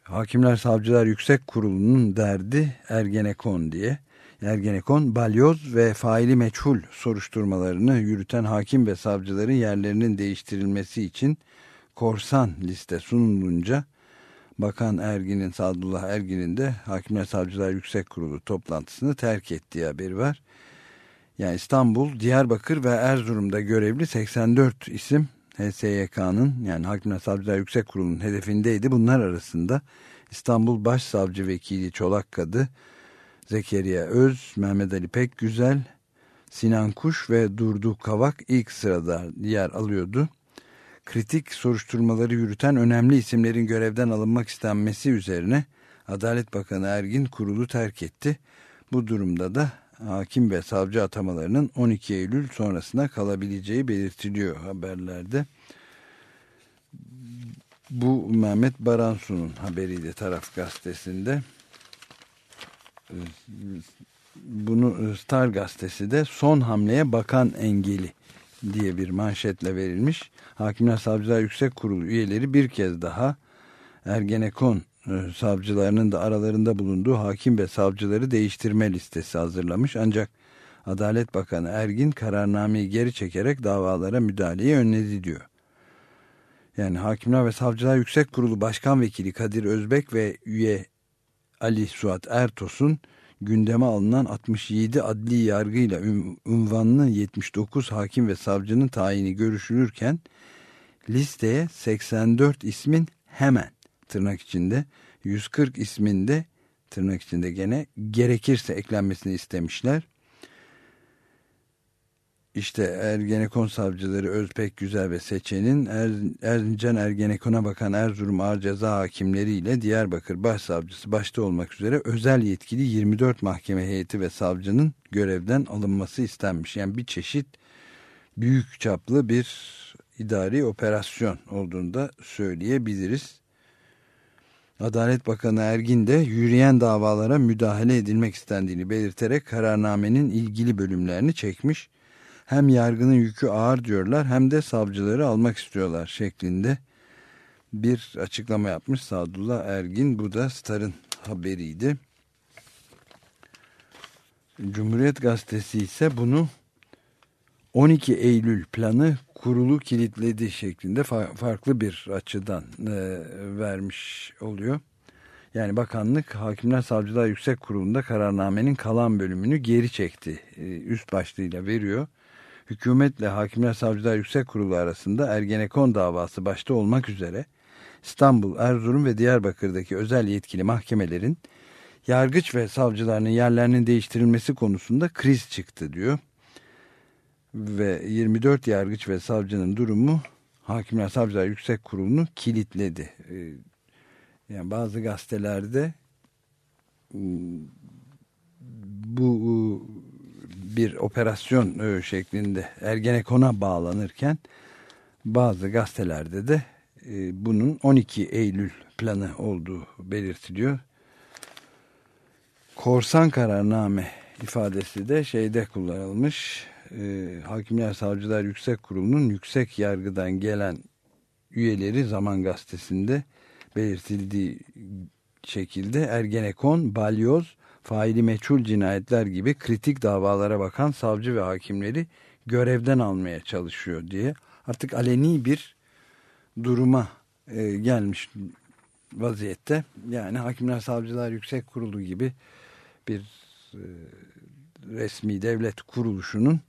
Hakimler Savcılar Yüksek Kurulu'nun derdi Ergenekon diye. Ergenekon, balyoz ve faili meçhul soruşturmalarını yürüten hakim ve savcıların yerlerinin değiştirilmesi için korsan liste sunulunca Bakan Ergin'in, Sadullah Ergin'in de Hakimler Savcılar Yüksek Kurulu toplantısını terk ettiği haberi var. Yani İstanbul, Diyarbakır ve Erzurum'da görevli 84 isim HSYK'nın yani Hakimler Savcılar Yüksek Kurulu'nun hedefindeydi. Bunlar arasında İstanbul Başsavcı Vekili Çolak Kadı, Zekeriya Öz, Mehmet Ali Pekgüzel, Sinan Kuş ve Durdu Kavak ilk sırada yer alıyordu kritik soruşturmaları yürüten önemli isimlerin görevden alınmak istenmesi üzerine Adalet Bakanı Ergin kurulu terk etti. Bu durumda da hakim ve savcı atamalarının 12 Eylül sonrasına kalabileceği belirtiliyor haberlerde. Bu Mehmet Baransu'nun haberiydi Taraf Gazetesi'nde. Bunu Star Gazetesi de son hamleye bakan engeli diye bir manşetle verilmiş. Hakimler Savcılar Yüksek Kurulu üyeleri bir kez daha Ergenekon e, savcılarının da aralarında bulunduğu hakim ve savcıları değiştirme listesi hazırlamış. Ancak Adalet Bakanı Ergin kararnameyi geri çekerek davalara müdahaleyi önledi diyor. Yani Hakimler ve Savcılar Yüksek Kurulu Başkan Vekili Kadir Özbek ve üye Ali Suat Ertos'un gündeme alınan 67 adli yargıyla unvanlı 79 hakim ve savcının tayini görüşülürken listeye 84 ismin hemen tırnak içinde 140 isminde tırnak içinde gene gerekirse eklenmesini istemişler. İşte Ergenekon savcıları Özpek Güzel ve Seçen'in er, Erzincan Ergenekon'a bakan Erzurum Ağır Ceza Hakimleri ile Diyarbakır Başsavcısı başta olmak üzere özel yetkili 24 mahkeme heyeti ve savcının görevden alınması istenmiş. Yani bir çeşit büyük çaplı bir idari operasyon olduğunu da söyleyebiliriz. Adalet Bakanı Ergin de yürüyen davalara müdahale edilmek istendiğini belirterek kararnamenin ilgili bölümlerini çekmiş. Hem yargının yükü ağır diyorlar hem de savcıları almak istiyorlar şeklinde bir açıklama yapmış Sadullah Ergin. Bu da Star'ın haberiydi. Cumhuriyet Gazetesi ise bunu 12 Eylül planı kurulu kilitledi şeklinde fa farklı bir açıdan e, vermiş oluyor. Yani bakanlık Hakimler Savcılar Yüksek Kurulu'nda kararnamenin kalan bölümünü geri çekti. E, üst başlığıyla veriyor. Hükümetle Hakimler Savcılar Yüksek Kurulu arasında Ergenekon davası başta olmak üzere İstanbul, Erzurum ve Diyarbakır'daki özel yetkili mahkemelerin yargıç ve savcılarının yerlerinin değiştirilmesi konusunda kriz çıktı diyor. Ve 24 yargıç ve savcının durumu Hakimler Savcılar Yüksek Kurulu'nu kilitledi. Ee, yani bazı gazetelerde ıı, bu ıı, bir operasyon ıı, şeklinde Ergenekon'a bağlanırken bazı gazetelerde de bunun 12 Eylül planı olduğu belirtiliyor korsan kararname ifadesi de şeyde kullanılmış. E, Hakimler Savcılar Yüksek Kurulu'nun yüksek yargıdan gelen üyeleri Zaman Gazetesi'nde belirtildiği şekilde Ergenekon, Balyoz, faili meçhul cinayetler gibi kritik davalara bakan savcı ve hakimleri görevden almaya çalışıyor diye artık aleni bir duruma e, gelmiş vaziyette. Yani Hakimler Savcılar Yüksek Kurulu gibi bir e, resmi devlet kuruluşunun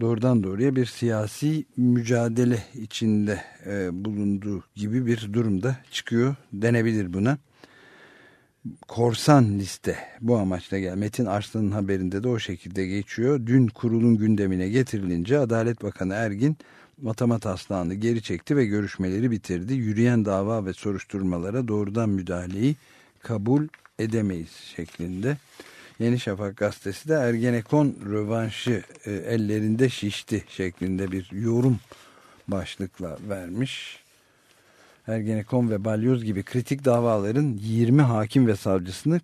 doğrudan doğruya bir siyasi mücadele içinde e, bulunduğu gibi bir durumda çıkıyor denebilir buna. Korsan liste bu amaçla gel. Metin Arslan'ın haberinde de o şekilde geçiyor. Dün kurulun gündemine getirilince Adalet Bakanı Ergin Matamat Aslan'ı geri çekti ve görüşmeleri bitirdi. Yürüyen dava ve soruşturmalara doğrudan müdahaleyi kabul edemeyiz şeklinde. Yeni Şafak gazetesi de Ergenekon rövanşı e, ellerinde şişti şeklinde bir yorum başlıkla vermiş. Ergenekon ve Balyoz gibi kritik davaların 20 hakim ve savcısını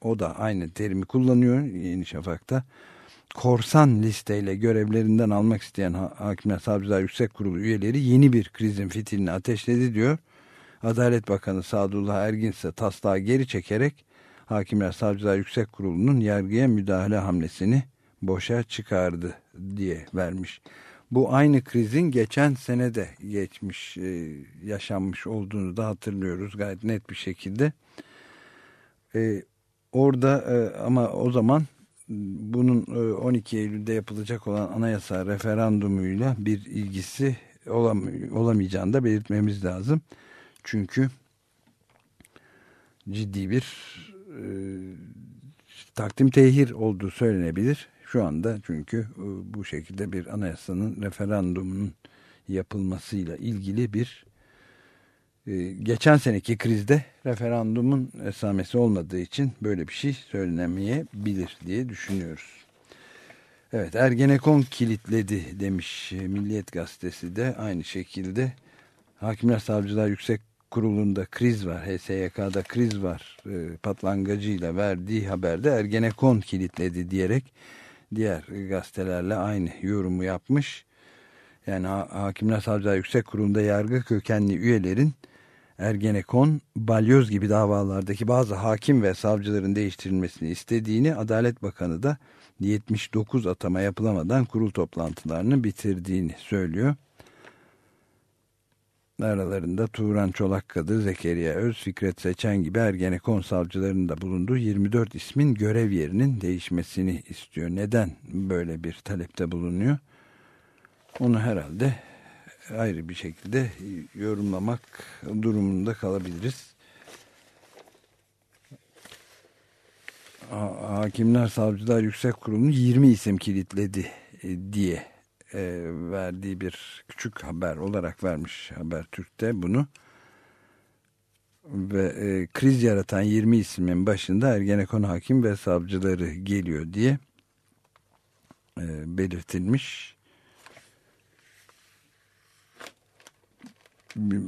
o da aynı terimi kullanıyor Yeni Şafak'ta. Korsan listeyle görevlerinden almak isteyen Hakimler Savcılar Yüksek Kurulu üyeleri yeni bir krizin fitilini ateşledi diyor. Adalet Bakanı Sadullah Ergin ise taslağı geri çekerek Hakimler Savcılar Yüksek Kurulu'nun yargıya müdahale hamlesini boşa çıkardı diye vermiş. Bu aynı krizin geçen sene de geçmiş, e, yaşanmış olduğunu da hatırlıyoruz gayet net bir şekilde. E, orada e, ama o zaman bunun 12 Eylül'de yapılacak olan anayasa referandumuyla bir ilgisi olam olamayacağını da belirtmemiz lazım. Çünkü ciddi bir e, takdim tehir olduğu söylenebilir. Şu anda çünkü e, bu şekilde bir anayasanın referandumunun yapılmasıyla ilgili bir e, geçen seneki krizde referandumun esamesi olmadığı için böyle bir şey söylenemeyebilir diye düşünüyoruz. Evet Ergenekon kilitledi demiş Milliyet Gazetesi de aynı şekilde Hakimler Savcılar Yüksek kurulunda kriz var. HSYK'da kriz var. E, patlangıcıyla verdiği haberde Ergenekon kilitledi diyerek diğer gazetelerle aynı yorumu yapmış. Yani Hakimler Savcılar Yüksek Kurulu'nda yargı kökenli üyelerin Ergenekon, balyoz gibi davalardaki bazı hakim ve savcıların değiştirilmesini istediğini Adalet Bakanı da 79 atama yapılamadan kurul toplantılarını bitirdiğini söylüyor. Aralarında Turan Çolakkadı, Zekeriya Öz, Fikret Seçen gibi Ergenekon savcılarının da bulunduğu 24 ismin görev yerinin değişmesini istiyor. Neden böyle bir talepte bulunuyor? Onu herhalde ayrı bir şekilde yorumlamak durumunda kalabiliriz. Hakimler Savcılar Yüksek Kurulu'nun 20 isim kilitledi e, diye e, verdiği bir küçük haber olarak vermiş Haber Türk'te bunu. Ve e, kriz yaratan 20 ismin başında Ergenekon hakim ve savcıları geliyor diye e, belirtilmiş.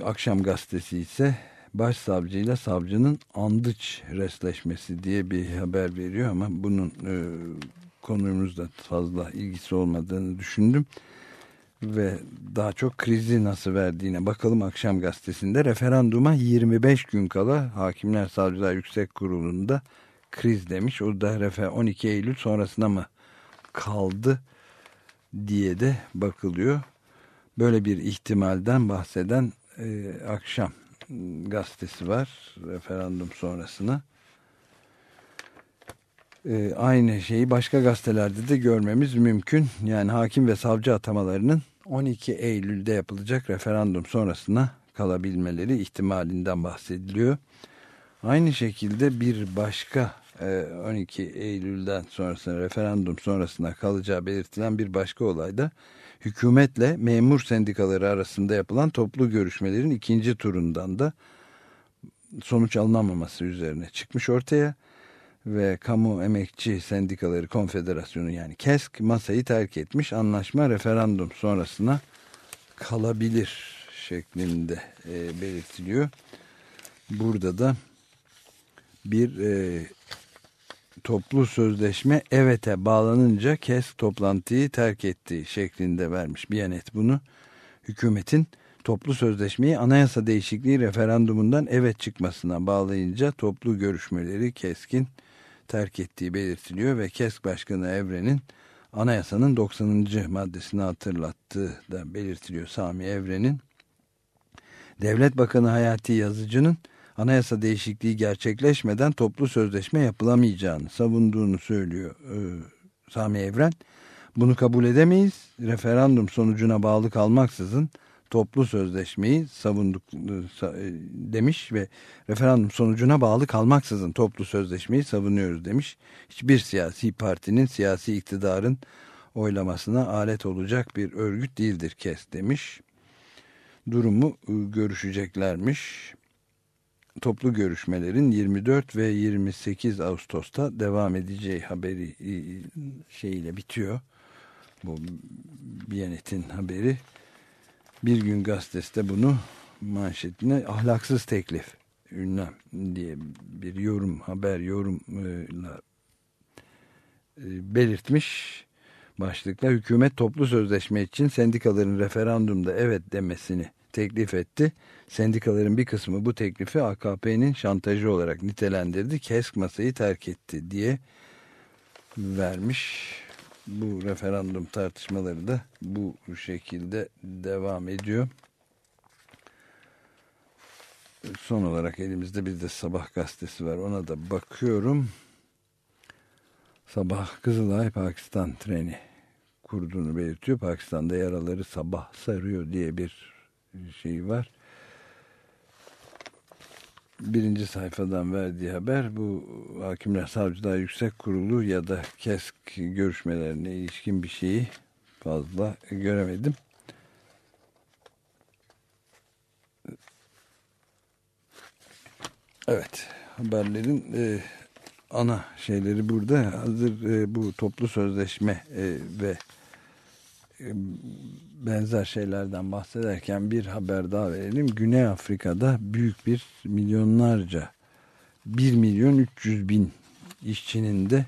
Akşam gazetesi ise başsavcı ile savcının andıç resleşmesi diye bir haber veriyor ama bunun e, konumuzda fazla ilgisi olmadığını düşündüm ve daha çok krizi nasıl verdiğine bakalım akşam gazetesinde referanduma 25 gün kala Hakimler Savcılar Yüksek Kurulu'nda kriz demiş. O da refer 12 Eylül sonrasına mı kaldı diye de bakılıyor. Böyle bir ihtimalden bahseden e, akşam gazetesi var referandum sonrasına. E, aynı şeyi başka gazetelerde de görmemiz mümkün. Yani hakim ve savcı atamalarının 12 Eylül'de yapılacak referandum sonrasına kalabilmeleri ihtimalinden bahsediliyor. Aynı şekilde bir başka 12 Eylül'den sonrasına referandum sonrasına kalacağı belirtilen bir başka olayda hükümetle memur sendikaları arasında yapılan toplu görüşmelerin ikinci turundan da sonuç alınamaması üzerine çıkmış ortaya ve Kamu Emekçi Sendikaları Konfederasyonu yani KESK masayı terk etmiş. Anlaşma referandum sonrasına kalabilir şeklinde e, belirtiliyor. Burada da bir e, toplu sözleşme evete bağlanınca KESK toplantıyı terk ettiği şeklinde vermiş. Biyanet bunu hükümetin toplu sözleşmeyi anayasa değişikliği referandumundan evet çıkmasına bağlayınca toplu görüşmeleri KESK'in terk ettiği belirtiliyor ve KESK Başkanı Evren'in anayasanın 90. maddesini hatırlattığı da belirtiliyor Sami Evren'in. Devlet Bakanı Hayati Yazıcı'nın anayasa değişikliği gerçekleşmeden toplu sözleşme yapılamayacağını savunduğunu söylüyor e, Sami Evren. Bunu kabul edemeyiz. Referandum sonucuna bağlı kalmaksızın toplu sözleşmeyi savunduk e, e, demiş ve referandum sonucuna bağlı kalmaksızın toplu sözleşmeyi savunuyoruz demiş. Hiçbir siyasi partinin siyasi iktidarın oylamasına alet olacak bir örgüt değildir kes demiş. Durumu e, görüşeceklermiş. Toplu görüşmelerin 24 ve 28 Ağustos'ta devam edeceği haberi şeyiyle bitiyor. Bu Biyanet'in haberi. Bir gün gazetesi de bunu manşetine ahlaksız teklif ünlem diye bir yorum haber yorumla e, belirtmiş başlıkla hükümet toplu sözleşme için sendikaların referandumda evet demesini teklif etti. Sendikaların bir kısmı bu teklifi AKP'nin şantajı olarak nitelendirdi. KESK masayı terk etti diye vermiş bu referandum tartışmaları da bu şekilde devam ediyor. Son olarak elimizde bir de Sabah gazetesi var. Ona da bakıyorum. Sabah Kızılay Pakistan treni kurduğunu belirtiyor. Pakistan'da yaraları sabah sarıyor diye bir şey var birinci sayfadan verdiği haber bu Hakimler Savcılar Yüksek Kurulu ya da KESK görüşmelerine ilişkin bir şeyi fazla göremedim. Evet haberlerin e, ana şeyleri burada hazır e, bu toplu sözleşme e, ve benzer şeylerden bahsederken bir haber daha verelim. Güney Afrika'da büyük bir milyonlarca 1 milyon 300 bin işçinin de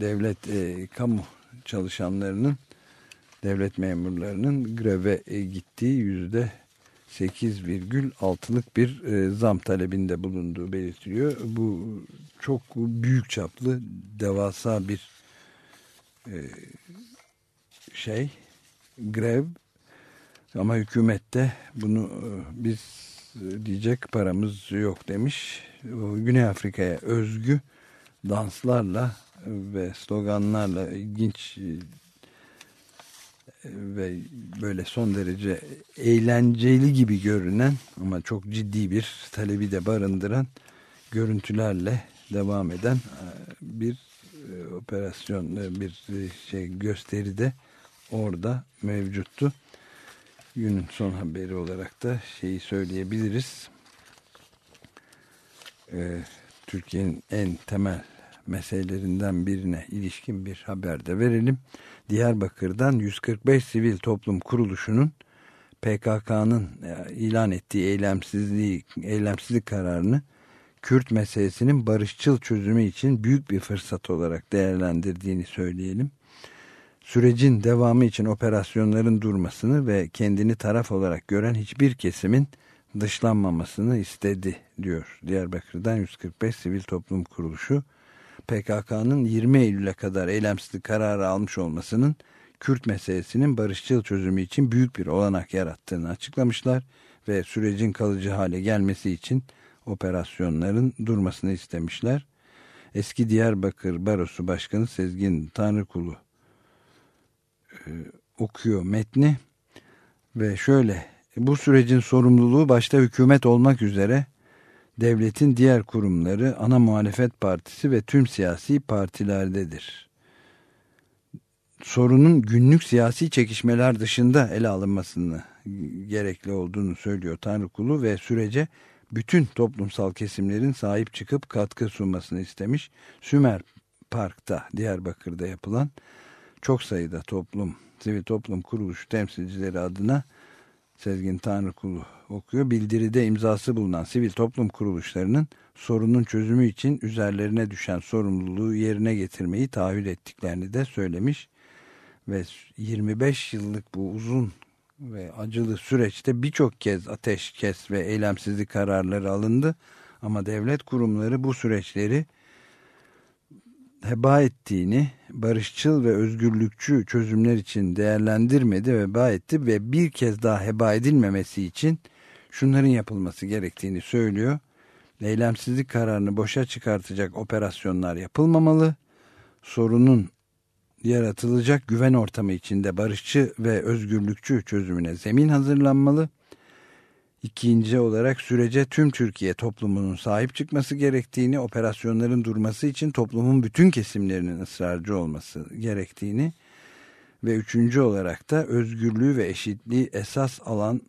devlet e, kamu çalışanlarının devlet memurlarının greve e, gittiği yüzde 8,6'lık bir e, zam talebinde bulunduğu belirtiliyor. Bu çok büyük çaplı devasa bir e, şey grev ama hükümette bunu e, biz e, diyecek paramız yok demiş. Güney Afrika'ya özgü danslarla ve sloganlarla ilginç e, ve böyle son derece eğlenceli gibi görünen ama çok ciddi bir talebi de barındıran görüntülerle devam eden bir operasyon bir şey gösteride orada mevcuttu. Günün son haberi olarak da şeyi söyleyebiliriz. Ee, Türkiye'nin en temel meselelerinden birine ilişkin bir haber de verelim. Diyarbakır'dan 145 sivil toplum kuruluşunun PKK'nın e, ilan ettiği eylemsizliği, eylemsizlik kararını Kürt meselesinin barışçıl çözümü için büyük bir fırsat olarak değerlendirdiğini söyleyelim. Sürecin devamı için operasyonların durmasını ve kendini taraf olarak gören hiçbir kesimin dışlanmamasını istedi diyor Diyarbakır'dan 145 Sivil Toplum Kuruluşu. PKK'nın 20 Eylül'e kadar eylemsizlik kararı almış olmasının Kürt meselesinin barışçıl çözümü için büyük bir olanak yarattığını açıklamışlar ve sürecin kalıcı hale gelmesi için operasyonların durmasını istemişler. Eski Diyarbakır Barosu Başkanı Sezgin Tanrıkulu e, okuyor metni ve şöyle bu sürecin sorumluluğu başta hükümet olmak üzere devletin diğer kurumları, ana muhalefet partisi ve tüm siyasi partilerdedir. Sorunun günlük siyasi çekişmeler dışında ele alınmasını gerekli olduğunu söylüyor Tanrıkulu ve sürece bütün toplumsal kesimlerin sahip çıkıp katkı sunmasını istemiş. Sümer Park'ta Diyarbakır'da yapılan çok sayıda toplum, sivil toplum kuruluşu temsilcileri adına Sezgin Tanrıkulu okuyor. Bildiride imzası bulunan sivil toplum kuruluşlarının sorunun çözümü için üzerlerine düşen sorumluluğu yerine getirmeyi taahhüt ettiklerini de söylemiş. Ve 25 yıllık bu uzun ve acılı süreçte birçok kez ateşkes ve eylemsizlik kararları alındı. Ama devlet kurumları bu süreçleri heba ettiğini, barışçıl ve özgürlükçü çözümler için değerlendirmedi ve heba etti ve bir kez daha heba edilmemesi için şunların yapılması gerektiğini söylüyor. Eylemsizlik kararını boşa çıkartacak operasyonlar yapılmamalı. Sorunun yaratılacak güven ortamı içinde barışçı ve özgürlükçü çözümüne zemin hazırlanmalı. İkinci olarak sürece tüm Türkiye toplumunun sahip çıkması gerektiğini, operasyonların durması için toplumun bütün kesimlerinin ısrarcı olması gerektiğini ve üçüncü olarak da özgürlüğü ve eşitliği esas alan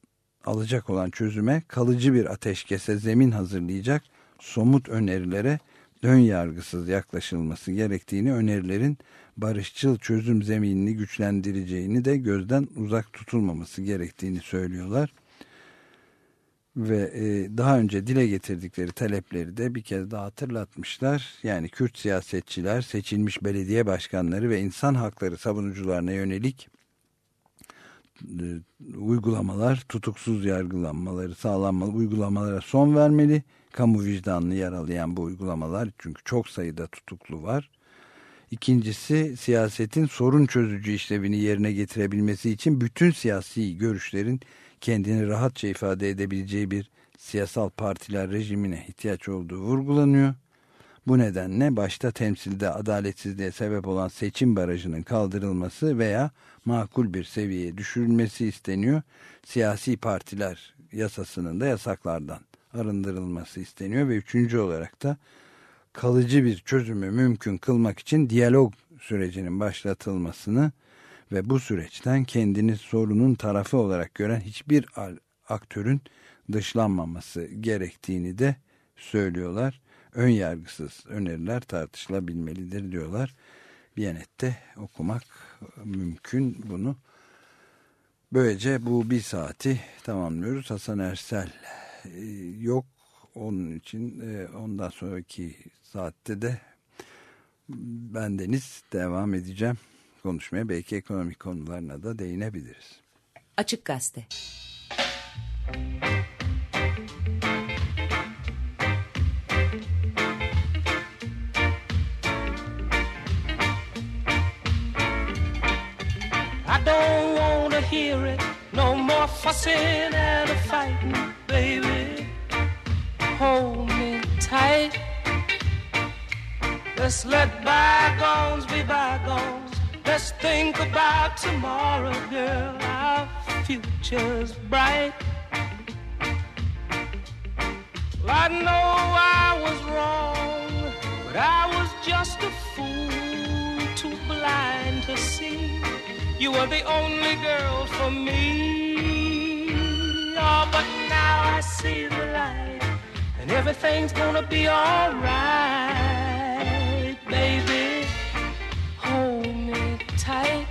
alacak olan çözüme kalıcı bir ateşkese zemin hazırlayacak somut önerilere ön yargısız yaklaşılması gerektiğini önerilerin barışçıl çözüm zeminini güçlendireceğini de gözden uzak tutulmaması gerektiğini söylüyorlar. Ve e, daha önce dile getirdikleri talepleri de bir kez daha hatırlatmışlar. Yani Kürt siyasetçiler, seçilmiş belediye başkanları ve insan hakları savunucularına yönelik e, uygulamalar, tutuksuz yargılanmaları sağlanmalı, uygulamalara son vermeli. Kamu vicdanını yaralayan bu uygulamalar çünkü çok sayıda tutuklu var İkincisi siyasetin sorun çözücü işlevini yerine getirebilmesi için bütün siyasi görüşlerin kendini rahatça ifade edebileceği bir siyasal partiler rejimine ihtiyaç olduğu vurgulanıyor. Bu nedenle başta temsilde adaletsizliğe sebep olan seçim barajının kaldırılması veya makul bir seviyeye düşürülmesi isteniyor. Siyasi partiler yasasının da yasaklardan arındırılması isteniyor ve üçüncü olarak da kalıcı bir çözümü mümkün kılmak için diyalog sürecinin başlatılmasını ve bu süreçten kendini sorunun tarafı olarak gören hiçbir aktörün dışlanmaması gerektiğini de söylüyorlar. Ön yargısız öneriler tartışılabilmelidir diyorlar. Biyanet'te okumak mümkün bunu. Böylece bu bir saati tamamlıyoruz. Hasan Ersel e, yok onun için e, ondan sonraki saatte de bendeniz devam edeceğim konuşmaya. Belki ekonomik konularına da değinebiliriz. Açık Gazete I don't wanna hear it no more fussing and a fighting, baby. Hold me tight. Let's let bygones be bygones. Let's think about tomorrow, girl. Our future's bright. Well, I know I was wrong, but I was just a fool, too blind to see. You were the only girl for me. Oh, but now I see the light, and everything's gonna be alright baby. Hold me tight.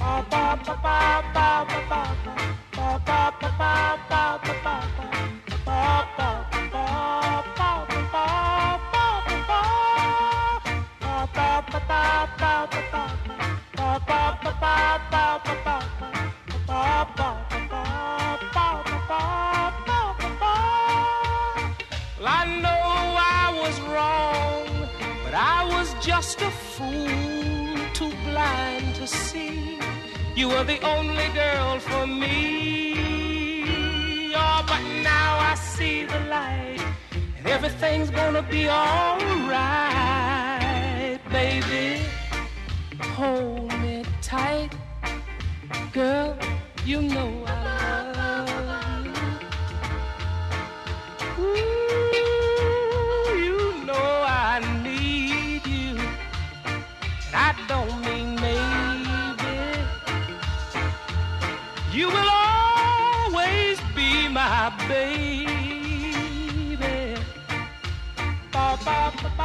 Oh, just a fool, too blind see. You were the only girl for me. Oh, but now I see the light, and everything's gonna be alright, baby. Hold me tight, girl. You know I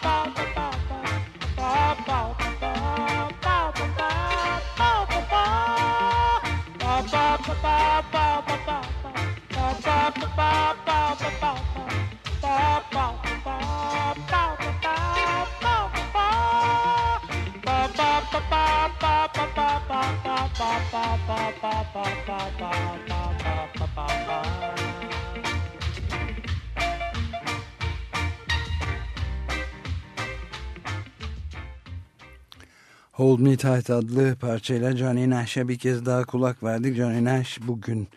ba Hold Me Tight adlı parçayla Johnny Nash'a bir kez daha kulak verdik. Johnny Nash bugün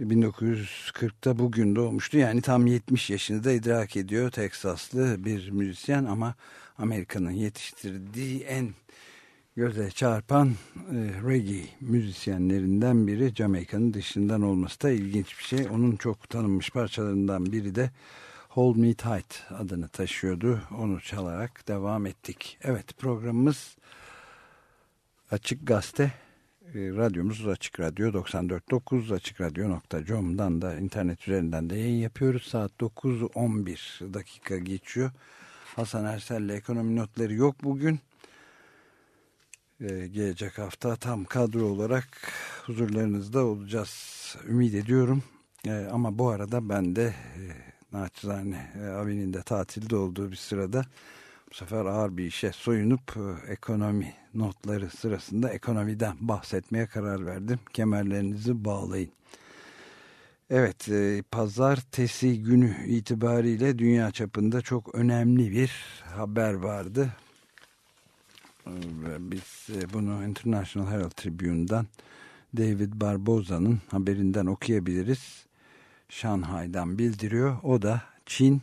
1940'ta bugün doğmuştu. Yani tam 70 yaşında idrak ediyor. Teksaslı bir müzisyen ama Amerika'nın yetiştirdiği en göze çarpan e, reggae müzisyenlerinden biri. Jamaika'nın dışından olması da ilginç bir şey. Onun çok tanınmış parçalarından biri de Hold Me Tight adını taşıyordu. Onu çalarak devam ettik. Evet programımız Açık Gazete e, radyomuz Açık Radyo 94.9 açıkradyo.com'dan da internet üzerinden de yayın yapıyoruz. Saat 9.11 dakika geçiyor. Hasan Ersel'le ekonomi notları yok bugün. Ee, gelecek hafta tam kadro olarak huzurlarınızda olacağız. Ümit ediyorum. Ee, ama bu arada ben de e, naçizane e, abinin de tatilde olduğu bir sırada bu sefer ağır bir işe soyunup e, ekonomi notları sırasında ekonomiden bahsetmeye karar verdim. Kemerlerinizi bağlayın. Evet, e, pazartesi günü itibariyle dünya çapında çok önemli bir haber vardı. Biz e, bunu International Herald Tribune'dan David Barboza'nın haberinden okuyabiliriz. Şanghay'dan bildiriyor. O da Çin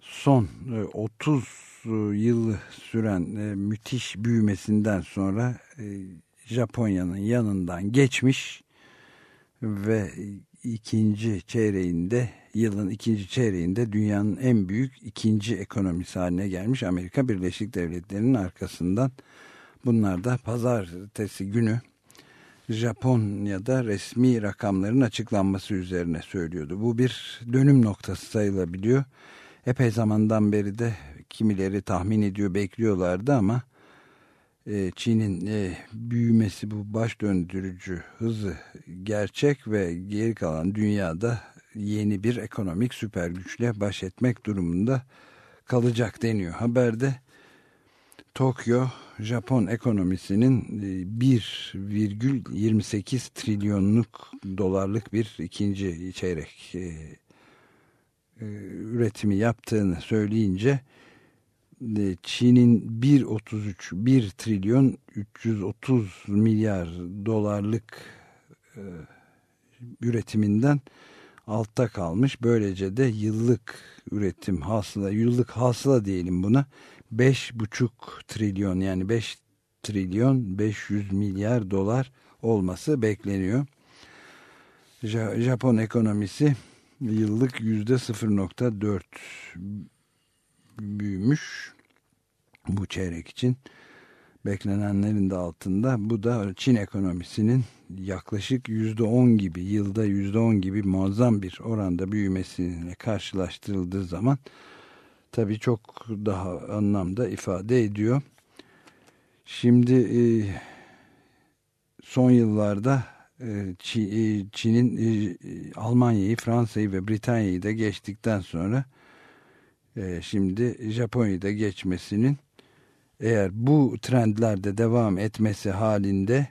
son 30 e, yıl süren e, müthiş büyümesinden sonra Japonya'nın yanından geçmiş ve ikinci çeyreğinde yılın ikinci çeyreğinde dünyanın en büyük ikinci ekonomisi haline gelmiş Amerika Birleşik Devletleri'nin arkasından bunlar da pazartesi günü Japonya'da resmi rakamların açıklanması üzerine söylüyordu. Bu bir dönüm noktası sayılabiliyor. Epey zamandan beri de kimileri tahmin ediyor bekliyorlardı ama e, Çin'in e, büyümesi bu baş döndürücü hızı gerçek ve geri kalan dünyada yeni bir ekonomik süper güçle baş etmek durumunda kalacak deniyor. Haberde Tokyo Japon ekonomisinin 1,28 e, trilyonluk dolarlık bir ikinci çeyrek üretimi yaptığını söyleyince Çin'in 1.33 1 trilyon 330 milyar dolarlık e, üretiminden altta kalmış. Böylece de yıllık üretim hasıla, yıllık hasıla diyelim buna 5,5 trilyon yani 5 trilyon 500 milyar dolar olması bekleniyor. Japon ekonomisi yıllık yüzde 0.4 büyümüş bu çeyrek için beklenenlerin de altında. Bu da Çin ekonomisinin yaklaşık yüzde on gibi yılda yüzde on gibi muazzam bir oranda büyümesiyle karşılaştırıldığı zaman tabii çok daha anlamda ifade ediyor. Şimdi e, son yıllarda e, Çin'in Almanya'yı, Fransa'yı ve Britanya'yı da geçtikten sonra şimdi Japonya'yı da geçmesinin eğer bu trendlerde devam etmesi halinde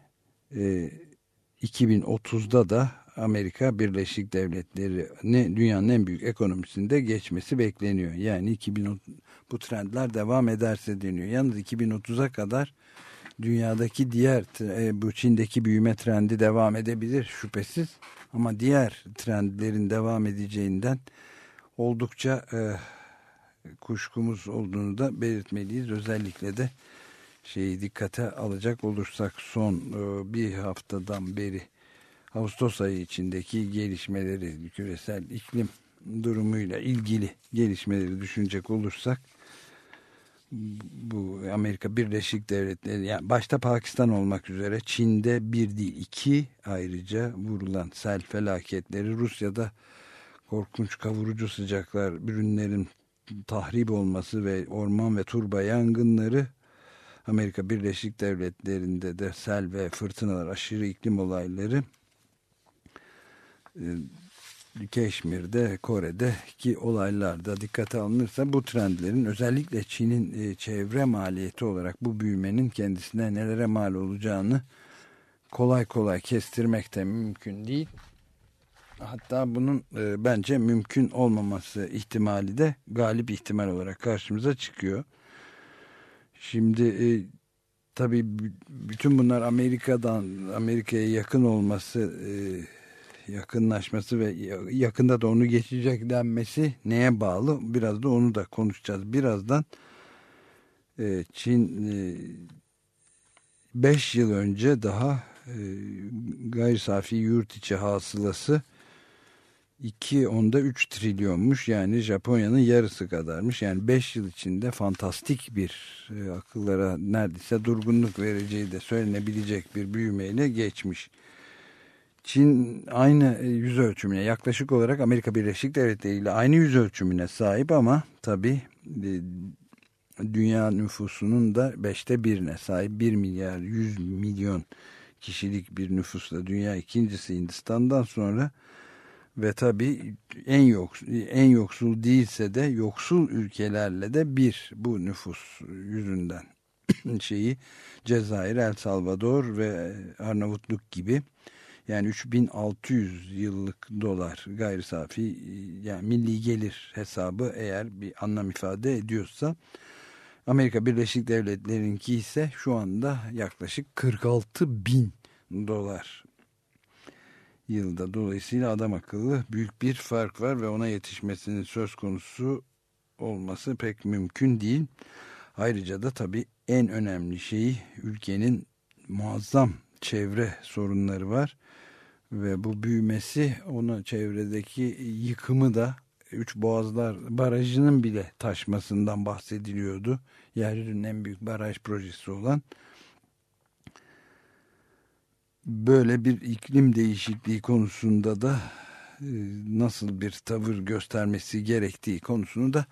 2030'da da Amerika Birleşik Devletleri ne dünyanın en büyük ekonomisinde geçmesi bekleniyor. Yani 2030 bu trendler devam ederse deniyor. Yalnız 2030'a kadar dünyadaki diğer e, bu Çin'deki büyüme trendi devam edebilir şüphesiz. Ama diğer trendlerin devam edeceğinden oldukça e, kuşkumuz olduğunu da belirtmeliyiz. Özellikle de şeyi dikkate alacak olursak son e, bir haftadan beri Ağustos ayı içindeki gelişmeleri küresel iklim durumuyla ilgili gelişmeleri düşünecek olursak bu Amerika Birleşik Devletleri yani başta Pakistan olmak üzere Çin'de bir değil iki ayrıca vurulan sel felaketleri Rusya'da korkunç kavurucu sıcaklar ürünlerin tahrip olması ve orman ve turba yangınları Amerika Birleşik Devletleri'nde de sel ve fırtınalar aşırı iklim olayları e, Keşmir'de, Kore'deki olaylarda dikkate alınırsa bu trendlerin özellikle Çin'in e, çevre maliyeti olarak bu büyümenin kendisine nelere mal olacağını kolay kolay kestirmek de mümkün değil. Hatta bunun e, bence mümkün olmaması ihtimali de galip ihtimal olarak karşımıza çıkıyor. Şimdi e, tabii bütün bunlar Amerika'dan Amerika'ya yakın olması e, yakınlaşması ve yakında da onu geçecek denmesi neye bağlı? Biraz da onu da konuşacağız. Birazdan e, Çin 5 e, yıl önce daha e, gayri safi yurt içi hasılası 2 onda 3 trilyonmuş yani Japonya'nın yarısı kadarmış yani 5 yıl içinde fantastik bir e, akıllara neredeyse durgunluk vereceği de söylenebilecek bir büyümeyle geçmiş. Çin aynı e, yüz ölçümüne yaklaşık olarak Amerika Birleşik Devletleri ile aynı yüz ölçümüne sahip ama tabi e, dünya nüfusunun da beşte birine sahip 1 milyar 100 milyon kişilik bir nüfusla dünya ikincisi Hindistan'dan sonra ve tabi en yoksul, en yoksul değilse de yoksul ülkelerle de bir bu nüfus yüzünden şeyi Cezayir, El Salvador ve Arnavutluk gibi yani 3600 yıllık dolar gayri safi yani milli gelir hesabı eğer bir anlam ifade ediyorsa Amerika Birleşik Devletleri'ninki ise şu anda yaklaşık 46 bin dolar yılda. Dolayısıyla adam akıllı büyük bir fark var ve ona yetişmesinin söz konusu olması pek mümkün değil. Ayrıca da tabii en önemli şeyi ülkenin muazzam çevre sorunları var ve bu büyümesi ona çevredeki yıkımı da Üç Boğazlar Barajı'nın bile taşmasından bahsediliyordu. Yeryüzünün en büyük baraj projesi olan böyle bir iklim değişikliği konusunda da e, nasıl bir tavır göstermesi gerektiği konusunu da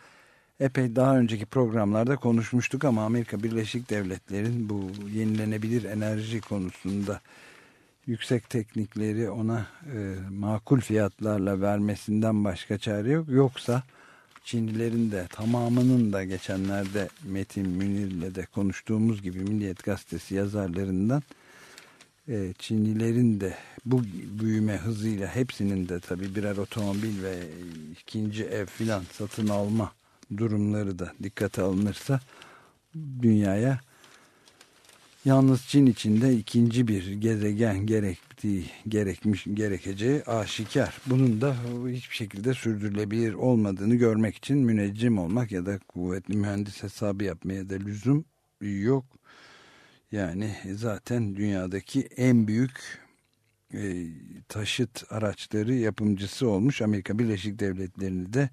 epey daha önceki programlarda konuşmuştuk ama Amerika Birleşik Devletleri'nin bu yenilenebilir enerji konusunda yüksek teknikleri ona e, makul fiyatlarla vermesinden başka çare yok. Yoksa Çinlilerin de tamamının da geçenlerde Metin Münir'le de konuştuğumuz gibi Milliyet Gazetesi yazarlarından e, Çinlilerin de bu büyüme hızıyla hepsinin de tabi birer otomobil ve ikinci ev filan satın alma durumları da dikkate alınırsa dünyaya Yalnız Çin içinde ikinci bir gezegen gerektiği, gerekmiş, gerekeceği aşikar. Bunun da hiçbir şekilde sürdürülebilir olmadığını görmek için müneccim olmak ya da kuvvetli mühendis hesabı yapmaya da lüzum yok. Yani zaten dünyadaki en büyük e, taşıt araçları yapımcısı olmuş Amerika Birleşik Devletleri'ni de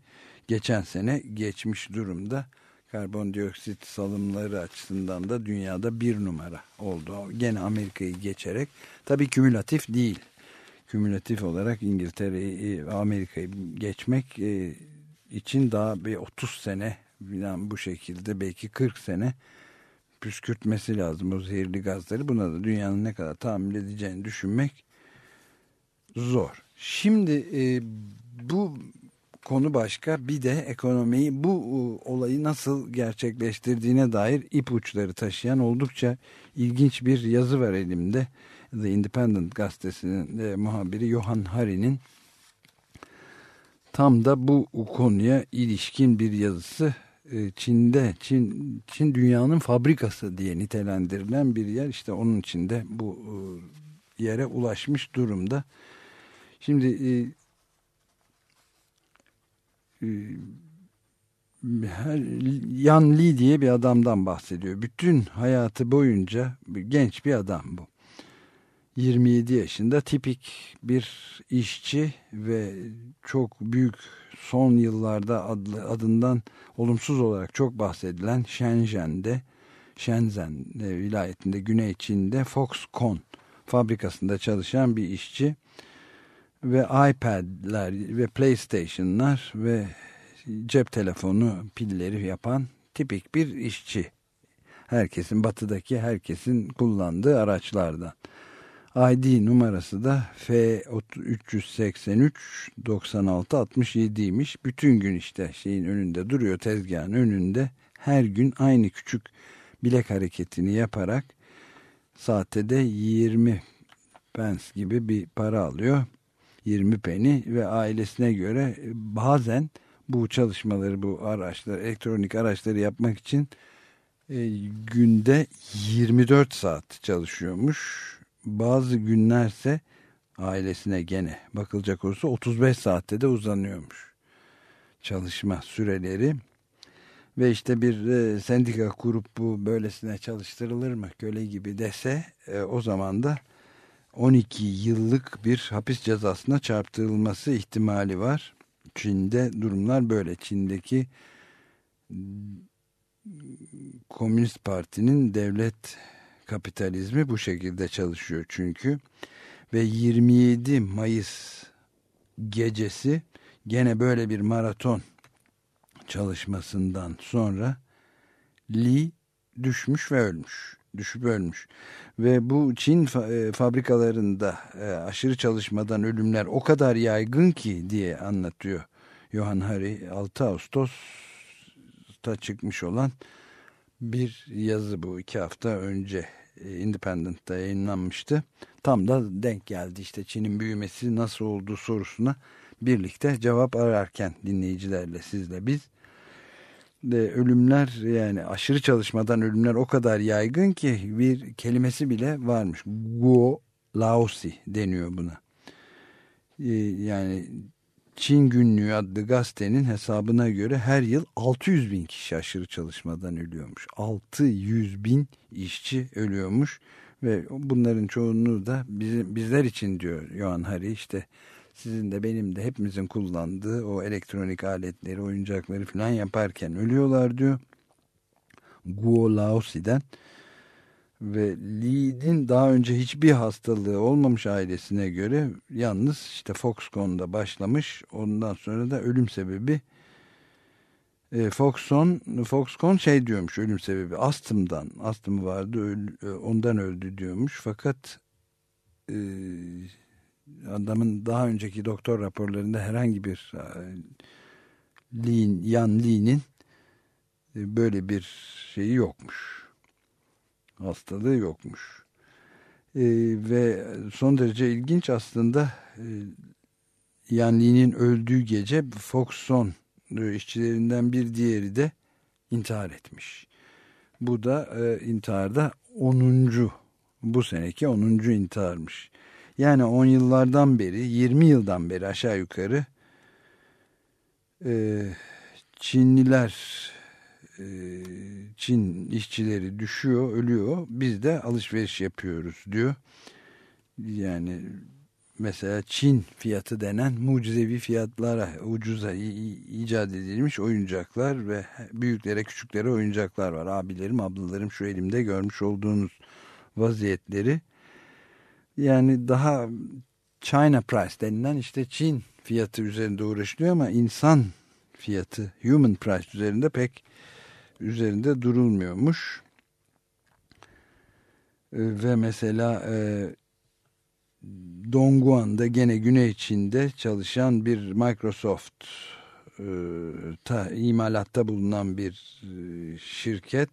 geçen sene geçmiş durumda karbondioksit salımları açısından da dünyada bir numara oldu. Gene Amerika'yı geçerek tabii kümülatif değil. Kümülatif olarak İngiltere'yi, Amerika'yı geçmek e, için daha bir 30 sene falan bu şekilde belki 40 sene püskürtmesi lazım o zehirli gazları. Buna da dünyanın ne kadar tahammül edeceğini düşünmek zor. Şimdi e, bu konu başka bir de ekonomiyi bu e, olayı nasıl gerçekleştirdiğine dair ipuçları taşıyan oldukça ilginç bir yazı var elimde. The Independent gazetesinin e, muhabiri Johan Hari'nin tam da bu konuya ilişkin bir yazısı Çin'de Çin, Çin dünyanın fabrikası diye nitelendirilen bir yer işte onun içinde bu e, yere ulaşmış durumda. Şimdi e, Yan Li diye bir adamdan bahsediyor. Bütün hayatı boyunca genç bir adam bu. 27 yaşında tipik bir işçi ve çok büyük son yıllarda adlı, adından olumsuz olarak çok bahsedilen Shenzhen'de Shenzhen vilayetinde Güney Çin'de Foxconn fabrikasında çalışan bir işçi ve iPad'ler ve PlayStation'lar ve cep telefonu pilleri yapan tipik bir işçi. Herkesin batıdaki herkesin kullandığı araçlardan. ID numarası da F383 96 67'ymiş. Bütün gün işte şeyin önünde duruyor tezgahın önünde. Her gün aynı küçük bilek hareketini yaparak saatte de 20 pence gibi bir para alıyor. 20 peni ve ailesine göre bazen bu çalışmaları bu araçlar elektronik araçları yapmak için e, günde 24 saat çalışıyormuş bazı günlerse ailesine gene bakılacak olursa 35 saatte de uzanıyormuş çalışma süreleri ve işte bir e, sendika kurup bu böylesine çalıştırılır mı köle gibi dese e, o zaman da 12 yıllık bir hapis cezasına çarptırılması ihtimali var. Çin'de durumlar böyle. Çin'deki Komünist Parti'nin devlet kapitalizmi bu şekilde çalışıyor çünkü. Ve 27 Mayıs gecesi gene böyle bir maraton çalışmasından sonra Lee düşmüş ve ölmüş. Düşüp ölmüş. Ve bu Çin e, fabrikalarında e, aşırı çalışmadan ölümler o kadar yaygın ki diye anlatıyor Johan Hari 6 Ağustos'ta çıkmış olan bir yazı bu iki hafta önce Independent'ta yayınlanmıştı. Tam da denk geldi işte Çin'in büyümesi nasıl olduğu sorusuna birlikte cevap ararken dinleyicilerle sizle biz de ölümler yani aşırı çalışmadan ölümler o kadar yaygın ki bir kelimesi bile varmış. Guo Laosi deniyor buna. E, yani Çin Günlüğü adlı gazetenin hesabına göre her yıl 600 bin kişi aşırı çalışmadan ölüyormuş. 600 bin işçi ölüyormuş ve bunların çoğunluğu da bizim, bizler için diyor Johan Hari işte sizin de benim de hepimizin kullandığı o elektronik aletleri, oyuncakları falan yaparken ölüyorlar diyor. Guo Laosi'den ve Lee'nin daha önce hiçbir hastalığı olmamış ailesine göre yalnız işte Foxconn'da başlamış. Ondan sonra da ölüm sebebi e, Foxconn, Foxconn şey diyormuş ölüm sebebi astımdan. Astımı vardı öl, e, ondan öldü diyormuş. Fakat e, adamın daha önceki doktor raporlarında herhangi bir e, Yan Lee'nin e, böyle bir şeyi yokmuş hastalığı yokmuş. E, ve son derece ilginç aslında e, Yanli'nin öldüğü gece Foxon işçilerinden bir diğeri de intihar etmiş. Bu da e, intiharda 10. bu seneki 10. intiharmış. Yani 10 yıllardan beri 20 yıldan beri aşağı yukarı e, Çinliler e, Çin işçileri düşüyor, ölüyor. Biz de alışveriş yapıyoruz diyor. Yani mesela Çin fiyatı denen mucizevi fiyatlara ucuza icat edilmiş oyuncaklar ve büyüklere küçüklere oyuncaklar var. Abilerim, ablalarım şu elimde görmüş olduğunuz vaziyetleri. Yani daha China price denilen işte Çin fiyatı üzerinde uğraşılıyor ama insan fiyatı human price üzerinde pek üzerinde durulmuyormuş. ve mesela e, Dongguan'da gene Güney Çin'de çalışan bir Microsoft e, ta, imalatta bulunan bir e, şirket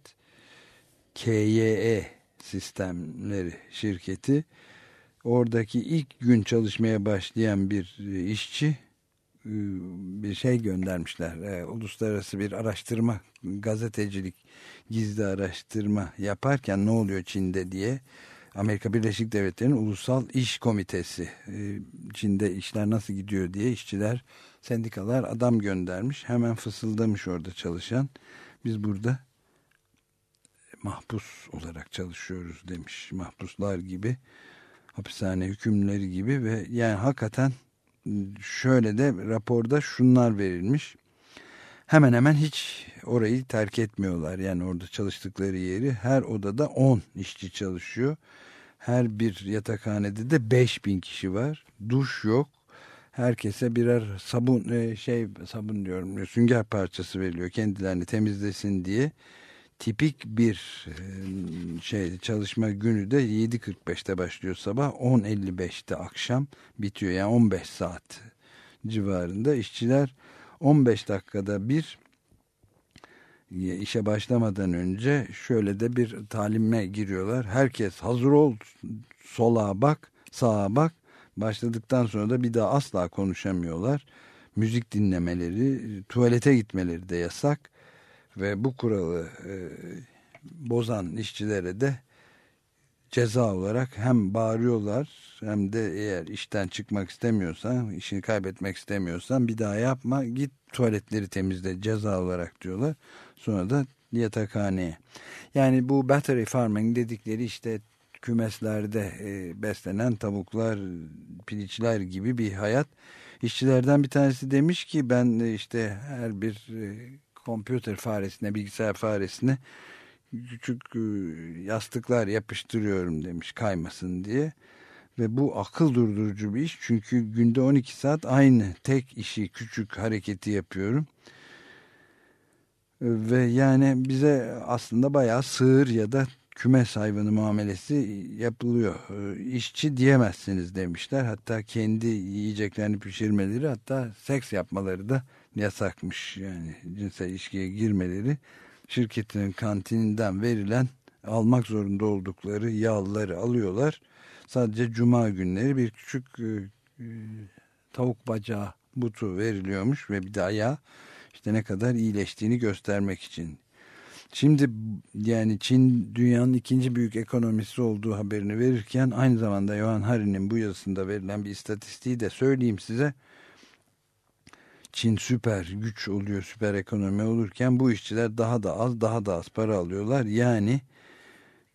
KYE sistemleri şirketi oradaki ilk gün çalışmaya başlayan bir e, işçi bir şey göndermişler. E, uluslararası bir araştırma, gazetecilik, gizli araştırma yaparken ne oluyor Çin'de diye Amerika Birleşik Devletleri'nin Ulusal İş Komitesi Çin'de işler nasıl gidiyor diye işçiler, sendikalar adam göndermiş. Hemen fısıldamış orada çalışan. Biz burada mahpus olarak çalışıyoruz demiş. Mahpuslar gibi hapishane hükümleri gibi ve yani hakikaten şöyle de raporda şunlar verilmiş. Hemen hemen hiç orayı terk etmiyorlar. Yani orada çalıştıkları yeri her odada 10 işçi çalışıyor. Her bir yatakhanede de 5000 kişi var. Duş yok. Herkese birer sabun e, şey sabun diyorum sünger parçası veriliyor kendilerini temizlesin diye tipik bir şey çalışma günü de 7.45'te başlıyor sabah 10.55'te akşam bitiyor yani 15 saat civarında işçiler 15 dakikada bir işe başlamadan önce şöyle de bir talime giriyorlar. Herkes hazır ol, sola bak, sağa bak. Başladıktan sonra da bir daha asla konuşamıyorlar. Müzik dinlemeleri, tuvalete gitmeleri de yasak ve bu kuralı e, bozan işçilere de ceza olarak hem bağırıyorlar hem de eğer işten çıkmak istemiyorsan, işini kaybetmek istemiyorsan bir daha yapma, git tuvaletleri temizle ceza olarak diyorlar. Sonra da yatakhaneye. Yani bu battery farming dedikleri işte kümeslerde e, beslenen tavuklar, piliçler gibi bir hayat. İşçilerden bir tanesi demiş ki ben işte her bir e, kompüter faresine, bilgisayar faresine küçük e, yastıklar yapıştırıyorum demiş kaymasın diye. Ve bu akıl durdurucu bir iş çünkü günde 12 saat aynı tek işi küçük hareketi yapıyorum. Ve yani bize aslında bayağı sığır ya da kümes hayvanı muamelesi yapılıyor. E, işçi diyemezsiniz demişler. Hatta kendi yiyeceklerini pişirmeleri hatta seks yapmaları da yasakmış yani cinsel ilişkiye girmeleri şirketin kantininden verilen almak zorunda oldukları yağları alıyorlar. Sadece cuma günleri bir küçük e, e, tavuk bacağı butu veriliyormuş ve bir daha yağ işte ne kadar iyileştiğini göstermek için. Şimdi yani Çin dünyanın ikinci büyük ekonomisi olduğu haberini verirken aynı zamanda Johan Hari'nin bu yazısında verilen bir istatistiği de söyleyeyim size. Çin süper güç oluyor, süper ekonomi olurken bu işçiler daha da az, daha da az para alıyorlar. Yani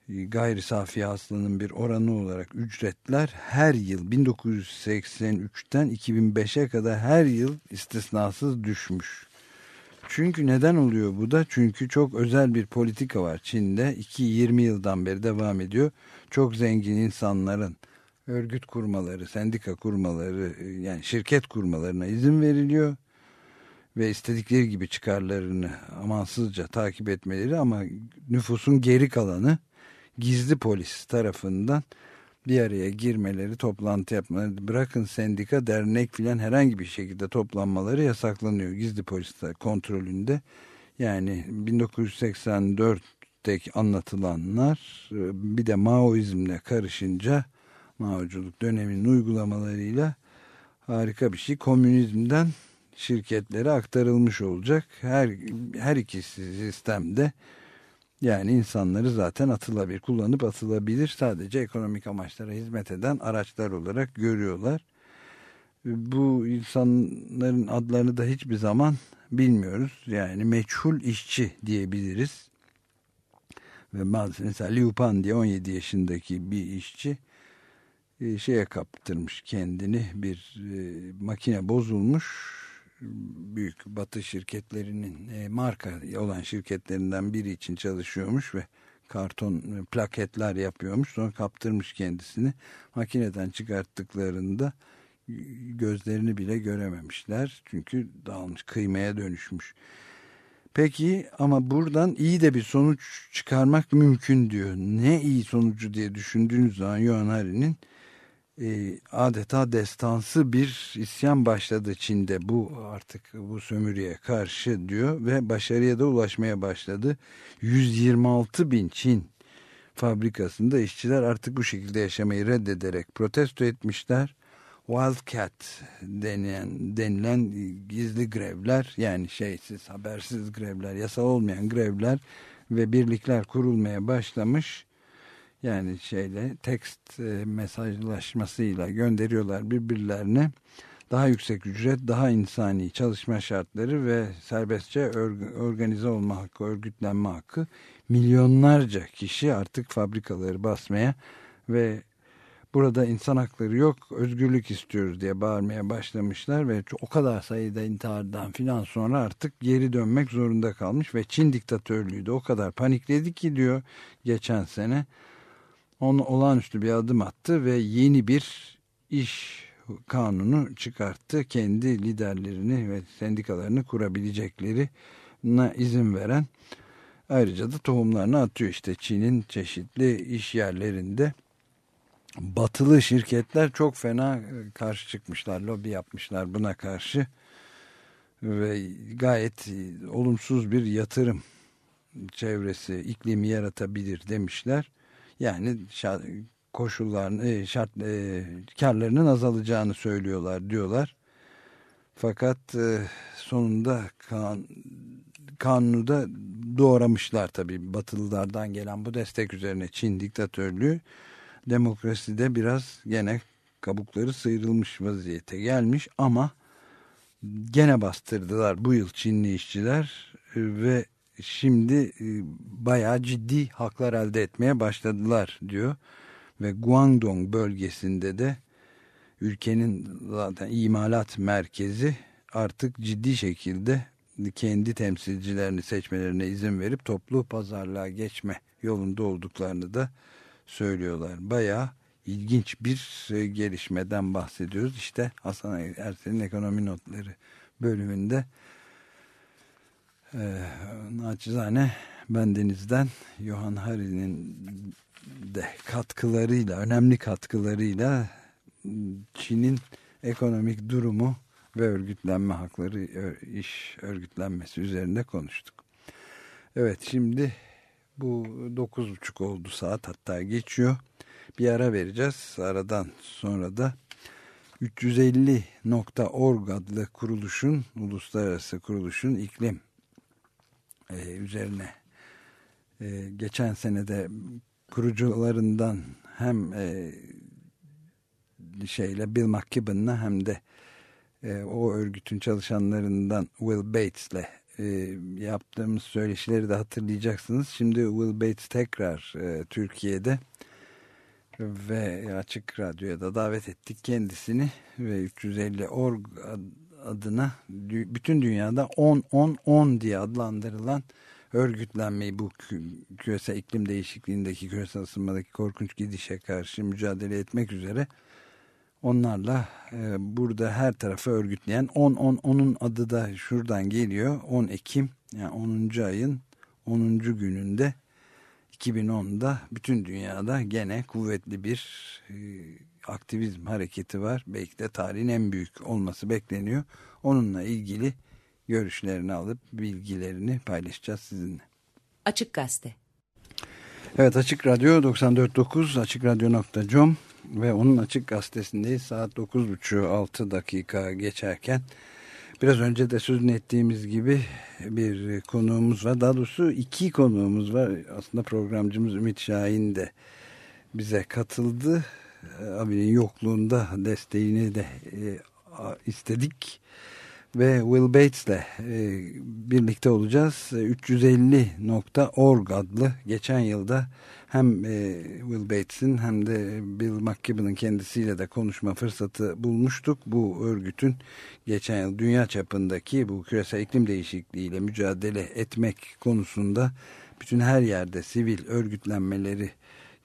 e, gayri safi hasılanın bir oranı olarak ücretler her yıl 1983'ten 2005'e kadar her yıl istisnasız düşmüş. Çünkü neden oluyor bu da? Çünkü çok özel bir politika var Çin'de. 2-20 yıldan beri devam ediyor. Çok zengin insanların örgüt kurmaları, sendika kurmaları, e, yani şirket kurmalarına izin veriliyor ve istedikleri gibi çıkarlarını amansızca takip etmeleri ama nüfusun geri kalanı gizli polis tarafından bir araya girmeleri, toplantı yapmaları, bırakın sendika, dernek filan herhangi bir şekilde toplanmaları yasaklanıyor gizli polis kontrolünde. Yani 1984'teki anlatılanlar bir de Maoizmle karışınca Maoculuk döneminin uygulamalarıyla harika bir şey. Komünizmden şirketlere aktarılmış olacak. Her her iki sistemde yani insanları zaten atılabilir, kullanıp atılabilir. Sadece ekonomik amaçlara hizmet eden araçlar olarak görüyorlar. Bu insanların adlarını da hiçbir zaman bilmiyoruz. Yani meçhul işçi diyebiliriz. Ve bazı mesela Liu Pan diye 17 yaşındaki bir işçi e, şeye kaptırmış kendini bir e, makine bozulmuş büyük batı şirketlerinin e, marka olan şirketlerinden biri için çalışıyormuş ve karton e, plaketler yapıyormuş. Sonra kaptırmış kendisini. Makineden çıkarttıklarında gözlerini bile görememişler. Çünkü dağılmış, kıymaya dönüşmüş. Peki ama buradan iyi de bir sonuç çıkarmak mümkün diyor. Ne iyi sonucu diye düşündüğünüz zaman Yuan Hari'nin e, adeta destansı bir isyan başladı Çin'de. Bu artık bu sömürüye karşı diyor ve başarıya da ulaşmaya başladı. 126 bin Çin fabrikasında işçiler artık bu şekilde yaşamayı reddederek protesto etmişler. Wildcat denilen, denilen gizli grevler yani şeysiz habersiz grevler yasal olmayan grevler ve birlikler kurulmaya başlamış yani şeyle tekst e, mesajlaşmasıyla gönderiyorlar birbirlerine. Daha yüksek ücret, daha insani çalışma şartları ve serbestçe organize olma hakkı, örgütlenme hakkı milyonlarca kişi artık fabrikaları basmaya ve burada insan hakları yok, özgürlük istiyoruz diye bağırmaya başlamışlar ve o kadar sayıda intihardan filan sonra artık geri dönmek zorunda kalmış ve Çin diktatörlüğü de o kadar panikledi ki diyor geçen sene onu olağanüstü bir adım attı ve yeni bir iş kanunu çıkarttı. Kendi liderlerini ve sendikalarını kurabilecekleri izin veren ayrıca da tohumlarını atıyor işte Çin'in çeşitli iş yerlerinde batılı şirketler çok fena karşı çıkmışlar lobi yapmışlar buna karşı ve gayet olumsuz bir yatırım çevresi iklimi yaratabilir demişler yani koşulların e, şart e, karlarının azalacağını söylüyorlar diyorlar. Fakat e, sonunda kan, kanunu da doğramışlar tabii Batılılardan gelen bu destek üzerine Çin diktatörlüğü demokraside biraz gene kabukları sıyrılmış vaziyete gelmiş ama gene bastırdılar bu yıl Çinli işçiler ve şimdi e, bayağı ciddi haklar elde etmeye başladılar diyor. Ve Guangdong bölgesinde de ülkenin zaten imalat merkezi artık ciddi şekilde kendi temsilcilerini seçmelerine izin verip toplu pazarlığa geçme yolunda olduklarını da söylüyorlar. Bayağı ilginç bir e, gelişmeden bahsediyoruz. İşte Hasan Ersen'in ekonomi notları bölümünde e, naçizane ben denizden Johan Hari'nin de katkılarıyla, önemli katkılarıyla Çin'in ekonomik durumu ve örgütlenme hakları, iş örgütlenmesi üzerinde konuştuk. Evet şimdi bu dokuz buçuk oldu saat hatta geçiyor. Bir ara vereceğiz. Aradan sonra da 350.org adlı kuruluşun, uluslararası kuruluşun iklim e, üzerine e, geçen senede kurucularından hem e, şeyle Bill McKibben'la hem de e, o örgütün çalışanlarından Will Bates'le e, yaptığımız söyleşileri de hatırlayacaksınız. Şimdi Will Bates tekrar e, Türkiye'de ve Açık Radyo'ya da davet ettik kendisini ve 350 org adına bütün dünyada 10-10-10 diye adlandırılan örgütlenmeyi bu küresel iklim değişikliğindeki küresel ısınmadaki korkunç gidişe karşı mücadele etmek üzere onlarla e, burada her tarafı örgütleyen 10 10 onun adı da şuradan geliyor 10 Ekim yani 10. ayın 10. gününde 2010'da bütün dünyada gene kuvvetli bir e, aktivizm hareketi var. Belki de tarihin en büyük olması bekleniyor. Onunla ilgili görüşlerini alıp bilgilerini paylaşacağız sizinle. Açık Gazete Evet Açık Radyo 94.9 AçıkRadyo.com ve onun Açık Gazetesindeyiz. Saat 9.30-6 dakika geçerken biraz önce de sözünü ettiğimiz gibi bir konuğumuz var. Daha doğrusu iki konuğumuz var. Aslında programcımız Ümit Şahin de bize katıldı. Abinin yokluğunda desteğini de e, istedik ve Will Bates'le e, birlikte olacağız. 350.org adlı geçen yılda hem e, Will Bates'in hem de Bill McKibben'ın kendisiyle de konuşma fırsatı bulmuştuk. Bu örgütün geçen yıl dünya çapındaki bu küresel iklim değişikliğiyle mücadele etmek konusunda bütün her yerde sivil örgütlenmeleri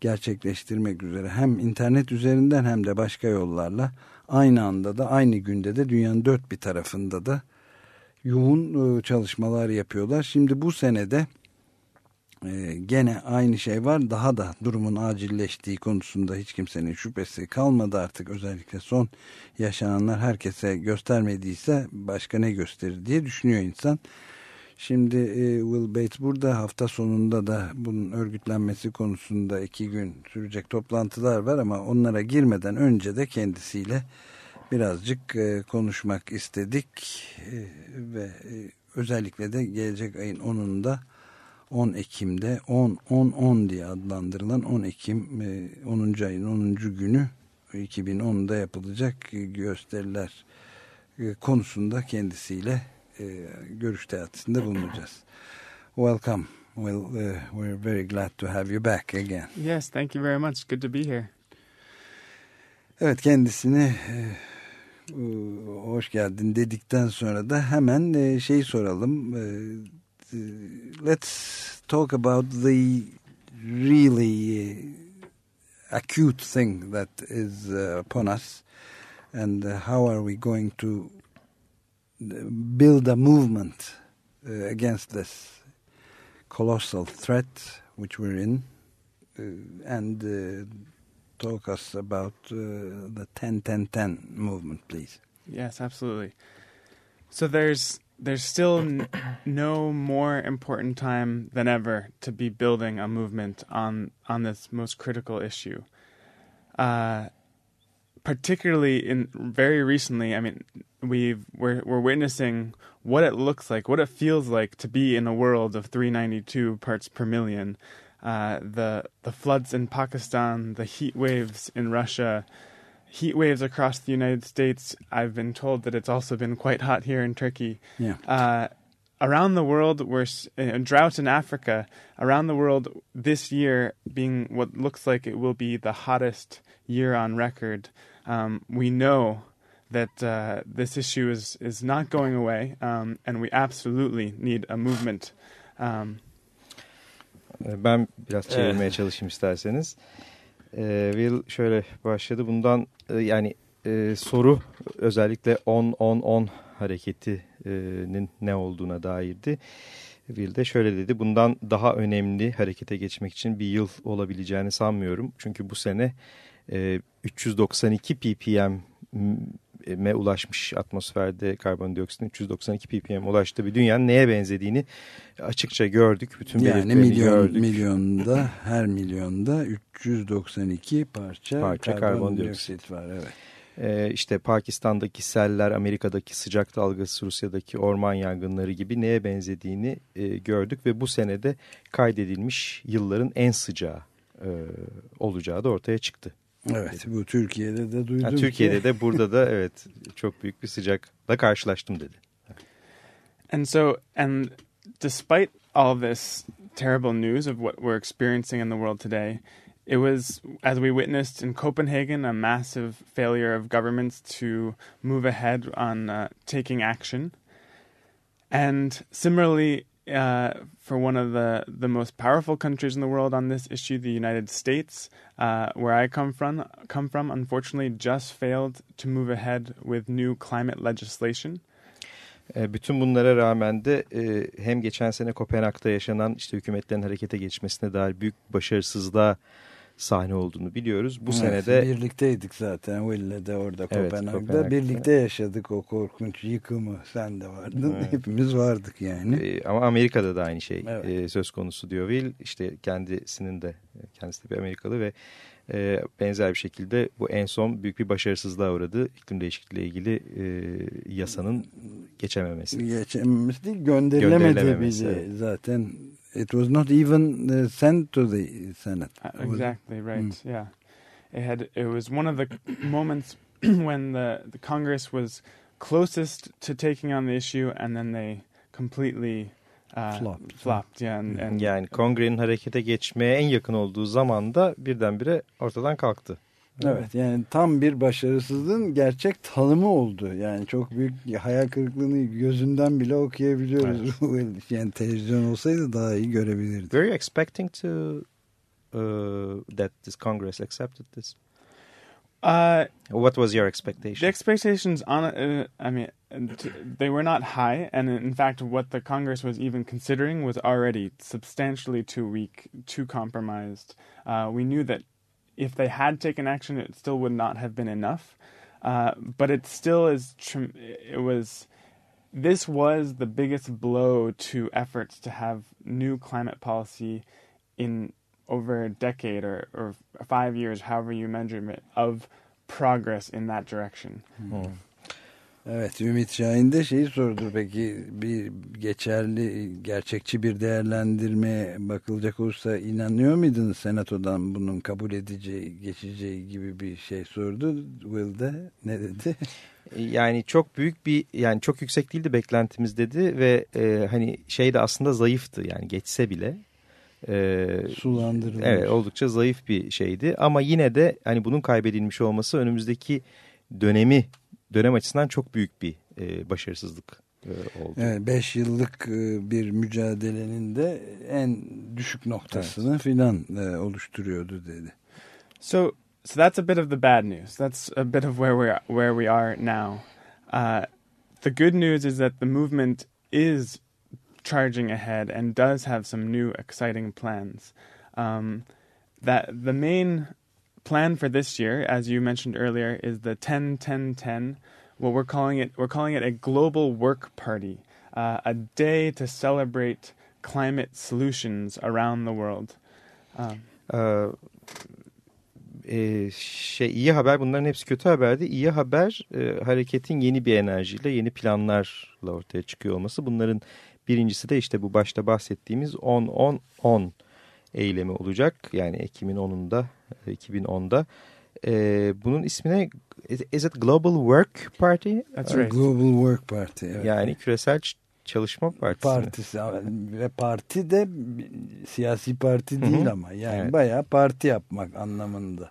gerçekleştirmek üzere hem internet üzerinden hem de başka yollarla aynı anda da aynı günde de dünyanın dört bir tarafında da yoğun e, çalışmalar yapıyorlar. Şimdi bu senede e, gene aynı şey var. Daha da durumun acilleştiği konusunda hiç kimsenin şüphesi kalmadı artık. Özellikle son yaşananlar herkese göstermediyse başka ne gösterir diye düşünüyor insan. Şimdi e, Will Bates burada hafta sonunda da bunun örgütlenmesi konusunda iki gün sürecek toplantılar var ama onlara girmeden önce de kendisiyle birazcık e, konuşmak istedik e, ve e, özellikle de gelecek ayın 10'unda 10 Ekim'de 10 10 10 diye adlandırılan 10 Ekim e, 10. ayın 10. günü 2010'da yapılacak gösteriler e, konusunda kendisiyle e, görüş teatisinde bulunacağız. Welcome. Well, uh, we're very glad to have you back again. Yes, thank you very much. Good to be here. Evet kendisini e, hoş geldin dedikten sonra da hemen e, şey soralım. E, let's talk about the really acute thing that is upon us and how are we going to build a movement against this colossal threat which we're in and talk us about uh, the 10-10-10 movement, please. Yes, absolutely. So there's there's still no more important time than ever to be building a movement on on this most critical issue. Uh, particularly in very recently, I mean, we've we're we're witnessing what it looks like, what it feels like to be in a world of 392 parts per million uh, the the floods in Pakistan, the heat waves in Russia, heat waves across the United States. I've been told that it's also been quite hot here in Turkey. Yeah. Uh, around the world, we're uh, drought in Africa. Around the world, this year being what looks like it will be the hottest year on record. Um, we know that uh, this issue is is not going away, um, and we absolutely need a movement. Um, Ee, ben biraz çevirmeye evet. çalışayım isterseniz. Ee, Will şöyle başladı. Bundan e, yani e, soru özellikle 10-10-10 hareketinin ne olduğuna dairdi. Will de şöyle dedi. Bundan daha önemli harekete geçmek için bir yıl olabileceğini sanmıyorum. Çünkü bu sene e, 392 ppm me ulaşmış atmosferde karbondioksitin 392 ppm ulaştığı bir dünyanın neye benzediğini açıkça gördük. Bütün yani milyon, gördük. milyonda her milyonda 392 parça, parça karbondioksit var. Evet. Ee, işte Pakistan'daki seller, Amerika'daki sıcak dalgası, Rusya'daki orman yangınları gibi neye benzediğini e, gördük ve bu senede kaydedilmiş yılların en sıcağı e, olacağı da ortaya çıktı. Evet bu Türkiye'de de duydum. Ha, Türkiye'de de burada da evet çok büyük bir sıcakla karşılaştım dedi. And so and despite all this terrible news of what we're experiencing in the world today, it was, as we witnessed in Copenhagen, a massive failure of governments to move ahead on uh, taking action. And similarly, uh, for one of the, the most powerful countries in the world on this issue, the United States, uh, where I come from, come from, unfortunately, just failed to move ahead with new climate legislation. Bütün bunlara rağmen de hem geçen sene Kopenhag'da yaşanan işte hükümetlerin harekete geçmesine dair büyük başarısızlığa sahne olduğunu biliyoruz. Bu evet, senede birlikteydik zaten Will'le de orada evet, Kopenhag'da. Kopenhag'da. Birlikte yaşadık o korkunç yıkımı. Sen de vardın. Evet. Hepimiz vardık yani. Ee, ama Amerika'da da aynı şey evet. e, söz konusu diyor Will. İşte kendisinin de kendisi de bir Amerikalı ve e, benzer bir şekilde bu en son büyük bir başarısızlığa uğradı. İklim değişikliğiyle ilgili e, yasanın geçememesi. Geçememesi değil gönderilemedi bize zaten it was not even uh, sent to the Senate. Uh, exactly right. Mm. Yeah, it had. It was one of the moments when the the Congress was closest to taking on the issue, and then they completely uh, flopped. flopped. Yeah, and, and yani kongrenin harekete geçmeye en yakın olduğu zamanda birdenbire ortadan kalktı. Evet yani tam bir başarısızlığın gerçek tanımı oldu. Yani çok büyük hayal kırıklığını gözünden bile okuyabiliyoruz. Evet. yani televizyon olsaydı daha iyi görebilirdik. Were you expecting to uh, that this Congress accepted this? Uh, What was your expectation? The expectations on uh, I mean they were not high and in fact what the congress was even considering was already substantially too weak too compromised uh, we knew that if they had taken action it still would not have been enough uh, but it still is it was this was the biggest blow to efforts to have new climate policy in over a decade or, or five years, however you measure it, of progress in that direction. Hmm. Evet Ümit Şahin de şeyi sordu peki bir geçerli gerçekçi bir değerlendirme bakılacak olursa inanıyor muydunuz senatodan bunun kabul edeceği geçeceği gibi bir şey sordu Will de ne dedi? Yani çok büyük bir yani çok yüksek değildi beklentimiz dedi ve e, hani şey de aslında zayıftı yani geçse bile e, sulandırılmış. Evet oldukça zayıf bir şeydi ama yine de hani bunun kaybedilmiş olması önümüzdeki dönemi dönem açısından çok büyük bir e, başarısızlık e, oldu. Evet 5 yıllık e, bir mücadelenin de en düşük noktasını evet. filan e, oluşturuyordu dedi. So so that's a bit of the bad news. That's a bit of where we are, where we are now. Uh, the good news is that the movement is charging ahead and does have some new exciting plans. Um, that the main plan for this year, as you mentioned earlier, is the 10 10 10. Well, we're calling it we're calling it a global work party, uh, a day to celebrate climate solutions around the world. Um, uh, e, şey iyi haber bunların hepsi kötü haberdi. İyi haber e, hareketin yeni bir enerjiyle yeni planlarla ortaya çıkıyor olması. Bunların Birincisi de işte bu başta bahsettiğimiz 10-10-10 eylemi olacak. Yani Ekim'in 10'unda, 2010'da. Ee, bunun ismine is it Global Work Party? That's right. Global Work Party. Evet. Yani küresel çalışma partisi. Partisi ve parti de siyasi parti değil Hı -hı. ama yani evet. bayağı parti yapmak anlamında.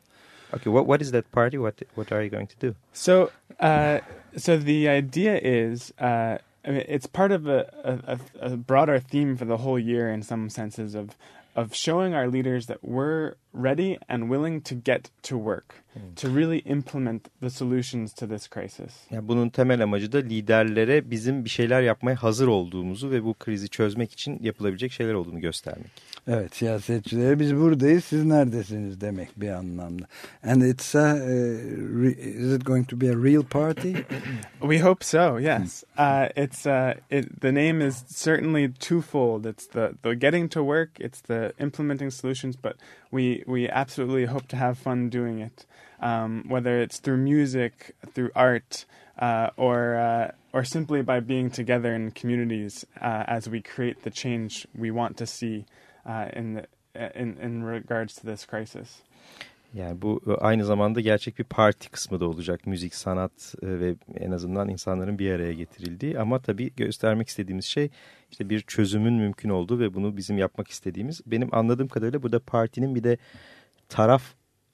Okay, what what is that party? What what are you going to do? So, uh, so the idea is uh, I mean, it's part of a, a, a, broader theme for the whole year in some senses of of showing our leaders that we're ready and willing to get to work hmm. to really implement the solutions to this crisis. Yani bunun temel amacı da liderlere bizim bir şeyler yapmaya hazır olduğumuzu ve bu krizi çözmek için yapılabilecek şeyler olduğunu göstermek. Evet siyasetçilere biz buradayız siz neredesiniz demek bir anlamda. And it's a, uh, is it going to be a real party? We hope so. Yes. Uh, it's uh, it, the name is certainly twofold. It's the the getting to work. It's the implementing solutions. But we we absolutely hope to have fun doing it. Um, whether it's through music, through art, uh, or uh, or simply by being together in communities uh, as we create the change we want to see. Uh, in, the, in, in regards to this crisis. Yani bu e, aynı zamanda gerçek bir parti kısmı da olacak. Müzik, sanat e, ve en azından insanların bir araya getirildiği. Ama tabii göstermek istediğimiz şey işte bir çözümün mümkün olduğu ve bunu bizim yapmak istediğimiz. Benim anladığım kadarıyla burada partinin bir de taraf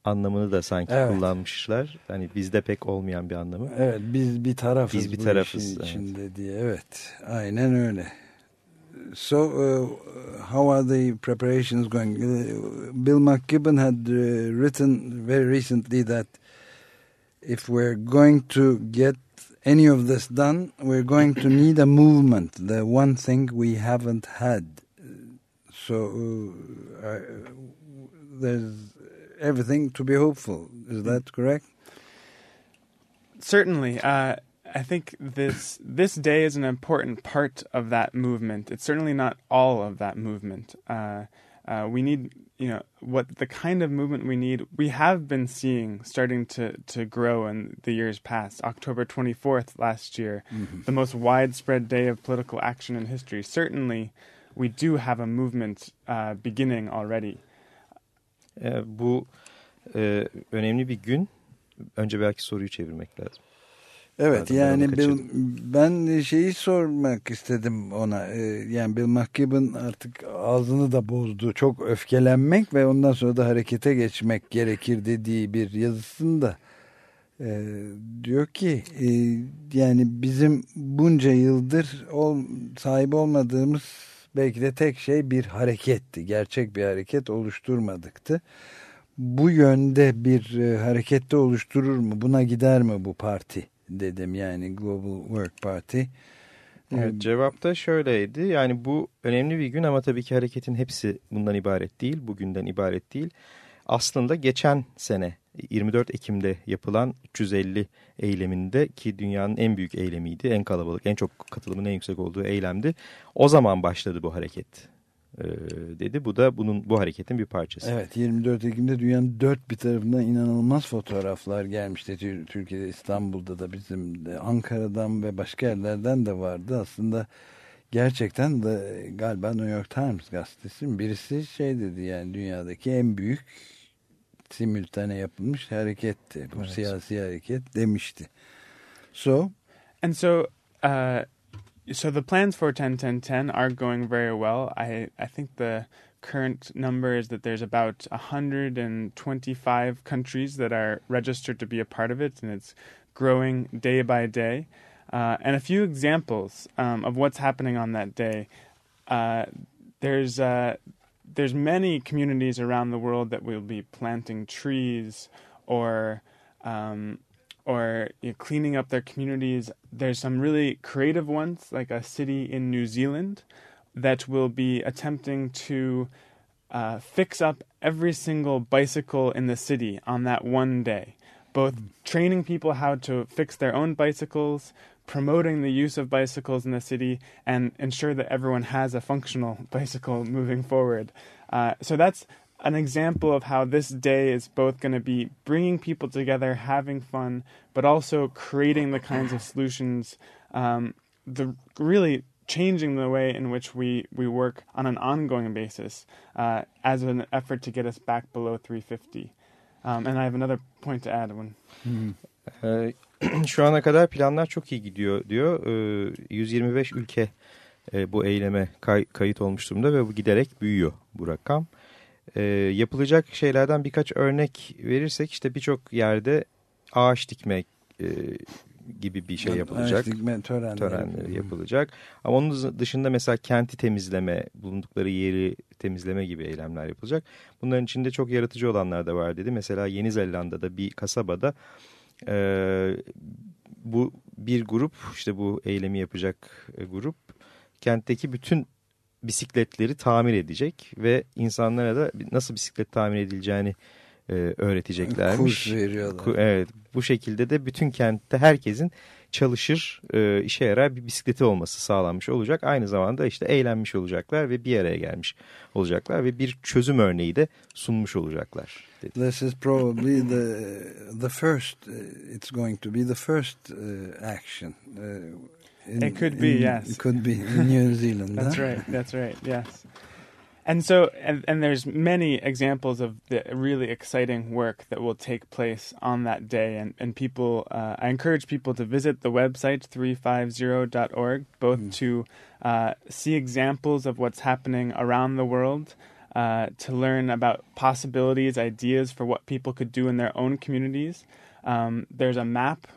anlamını da sanki evet. kullanmışlar. Hani bizde pek olmayan bir anlamı. Evet biz bir tarafız biz bir tarafız, bu işin evet. içinde diye. Evet aynen öyle. So, uh, how are the preparations going? Uh, Bill McKibben had uh, written very recently that if we're going to get any of this done, we're going to need a movement, the one thing we haven't had. So, uh, there's everything to be hopeful. Is that correct? Certainly. Uh, I think this this day is an important part of that movement. It's certainly not all of that movement. Uh, uh, we need, you know, what the kind of movement we need. We have been seeing starting to to grow in the years past. October twenty fourth last year, mm-hmm. the most widespread day of political action in history. Certainly, we do have a movement uh, beginning already. bu e, önemli bir gün. Önce belki soruyu çevirmek lazım. Evet yani Bill, ben şeyi sormak istedim ona. Ee, yani Bill McKibben artık ağzını da bozdu. Çok öfkelenmek ve ondan sonra da harekete geçmek gerekir dediği bir yazısında e, diyor ki e, yani bizim bunca yıldır ol, sahip olmadığımız belki de tek şey bir hareketti. Gerçek bir hareket oluşturmadıktı. bu yönde bir e, harekette oluşturur mu? Buna gider mi bu parti dedim yani Global Work Party. Evet, cevap da şöyleydi. Yani bu önemli bir gün ama tabii ki hareketin hepsi bundan ibaret değil. Bugünden ibaret değil. Aslında geçen sene 24 Ekim'de yapılan 350 eyleminde ki dünyanın en büyük eylemiydi. En kalabalık, en çok katılımın en yüksek olduğu eylemdi. O zaman başladı bu hareket e, dedi. Bu da bunun bu hareketin bir parçası. Evet 24 Ekim'de dünyanın dört bir tarafından inanılmaz fotoğraflar gelmişti. Türkiye'de İstanbul'da da bizim de Ankara'dan ve başka yerlerden de vardı. Aslında gerçekten de galiba New York Times gazetesi birisi şey dedi yani dünyadaki en büyük simültane yapılmış hareketti. Bu evet. siyasi hareket demişti. So and so uh, so the plans for 10 10 10 are going very well. I I think the current number is that there's about 125 countries that are registered to be a part of it and it's growing day by day. Uh, and a few examples um, of what's happening on that day. Uh, there's uh, there's many communities around the world that will be planting trees or um, or you know, cleaning up their communities. There's some really creative ones, like a city in New Zealand, that will be attempting to uh, fix up every single bicycle in the city on that one day. Both training people how to fix their own bicycles, promoting the use of bicycles in the city and ensure that everyone has a functional bicycle moving forward. Uh, so that's an example of how this day is both going to be bringing people together, having fun, but also creating the kinds of solutions, um, the really changing the way in which we, we work on an ongoing basis uh, as an effort to get us back below 350. Um, and I have another point to add. When... Hmm. Şu ana kadar planlar çok iyi gidiyor diyor. E, 125 ülke bu eyleme kay, kayıt olmuş durumda ve bu giderek büyüyor bu rakam. E, yapılacak şeylerden birkaç örnek verirsek işte birçok yerde ağaç dikmek e, gibi bir şey yapılacak. Ağaç dikme törenleri. törenleri yapılacak. Ama onun dışında mesela kenti temizleme, bulundukları yeri temizleme gibi eylemler yapılacak. Bunların içinde çok yaratıcı olanlar da var dedi. Mesela Yeni Zelanda'da bir kasabada e, bu bir grup işte bu eylemi yapacak e, grup kentteki bütün bisikletleri tamir edecek ve insanlara da nasıl bisiklet tamir edileceğini e, öğreteceklermiş. Kurs veriyorlar. Evet bu şekilde de bütün kentte herkesin çalışır, e, işe yarar bir bisikleti olması sağlanmış olacak. Aynı zamanda işte eğlenmiş olacaklar ve bir araya gelmiş olacaklar ve bir çözüm örneği de sunmuş olacaklar. Dedi. This is probably the the first it's going to be the first uh, action. Uh, in, it could be, in, yes. It could be in New Zealand. that's huh? right. That's right. Yes. and so and, and there's many examples of the really exciting work that will take place on that day and, and people uh, i encourage people to visit the website 350.org both mm. to uh, see examples of what's happening around the world uh, to learn about possibilities ideas for what people could do in their own communities um, there's a map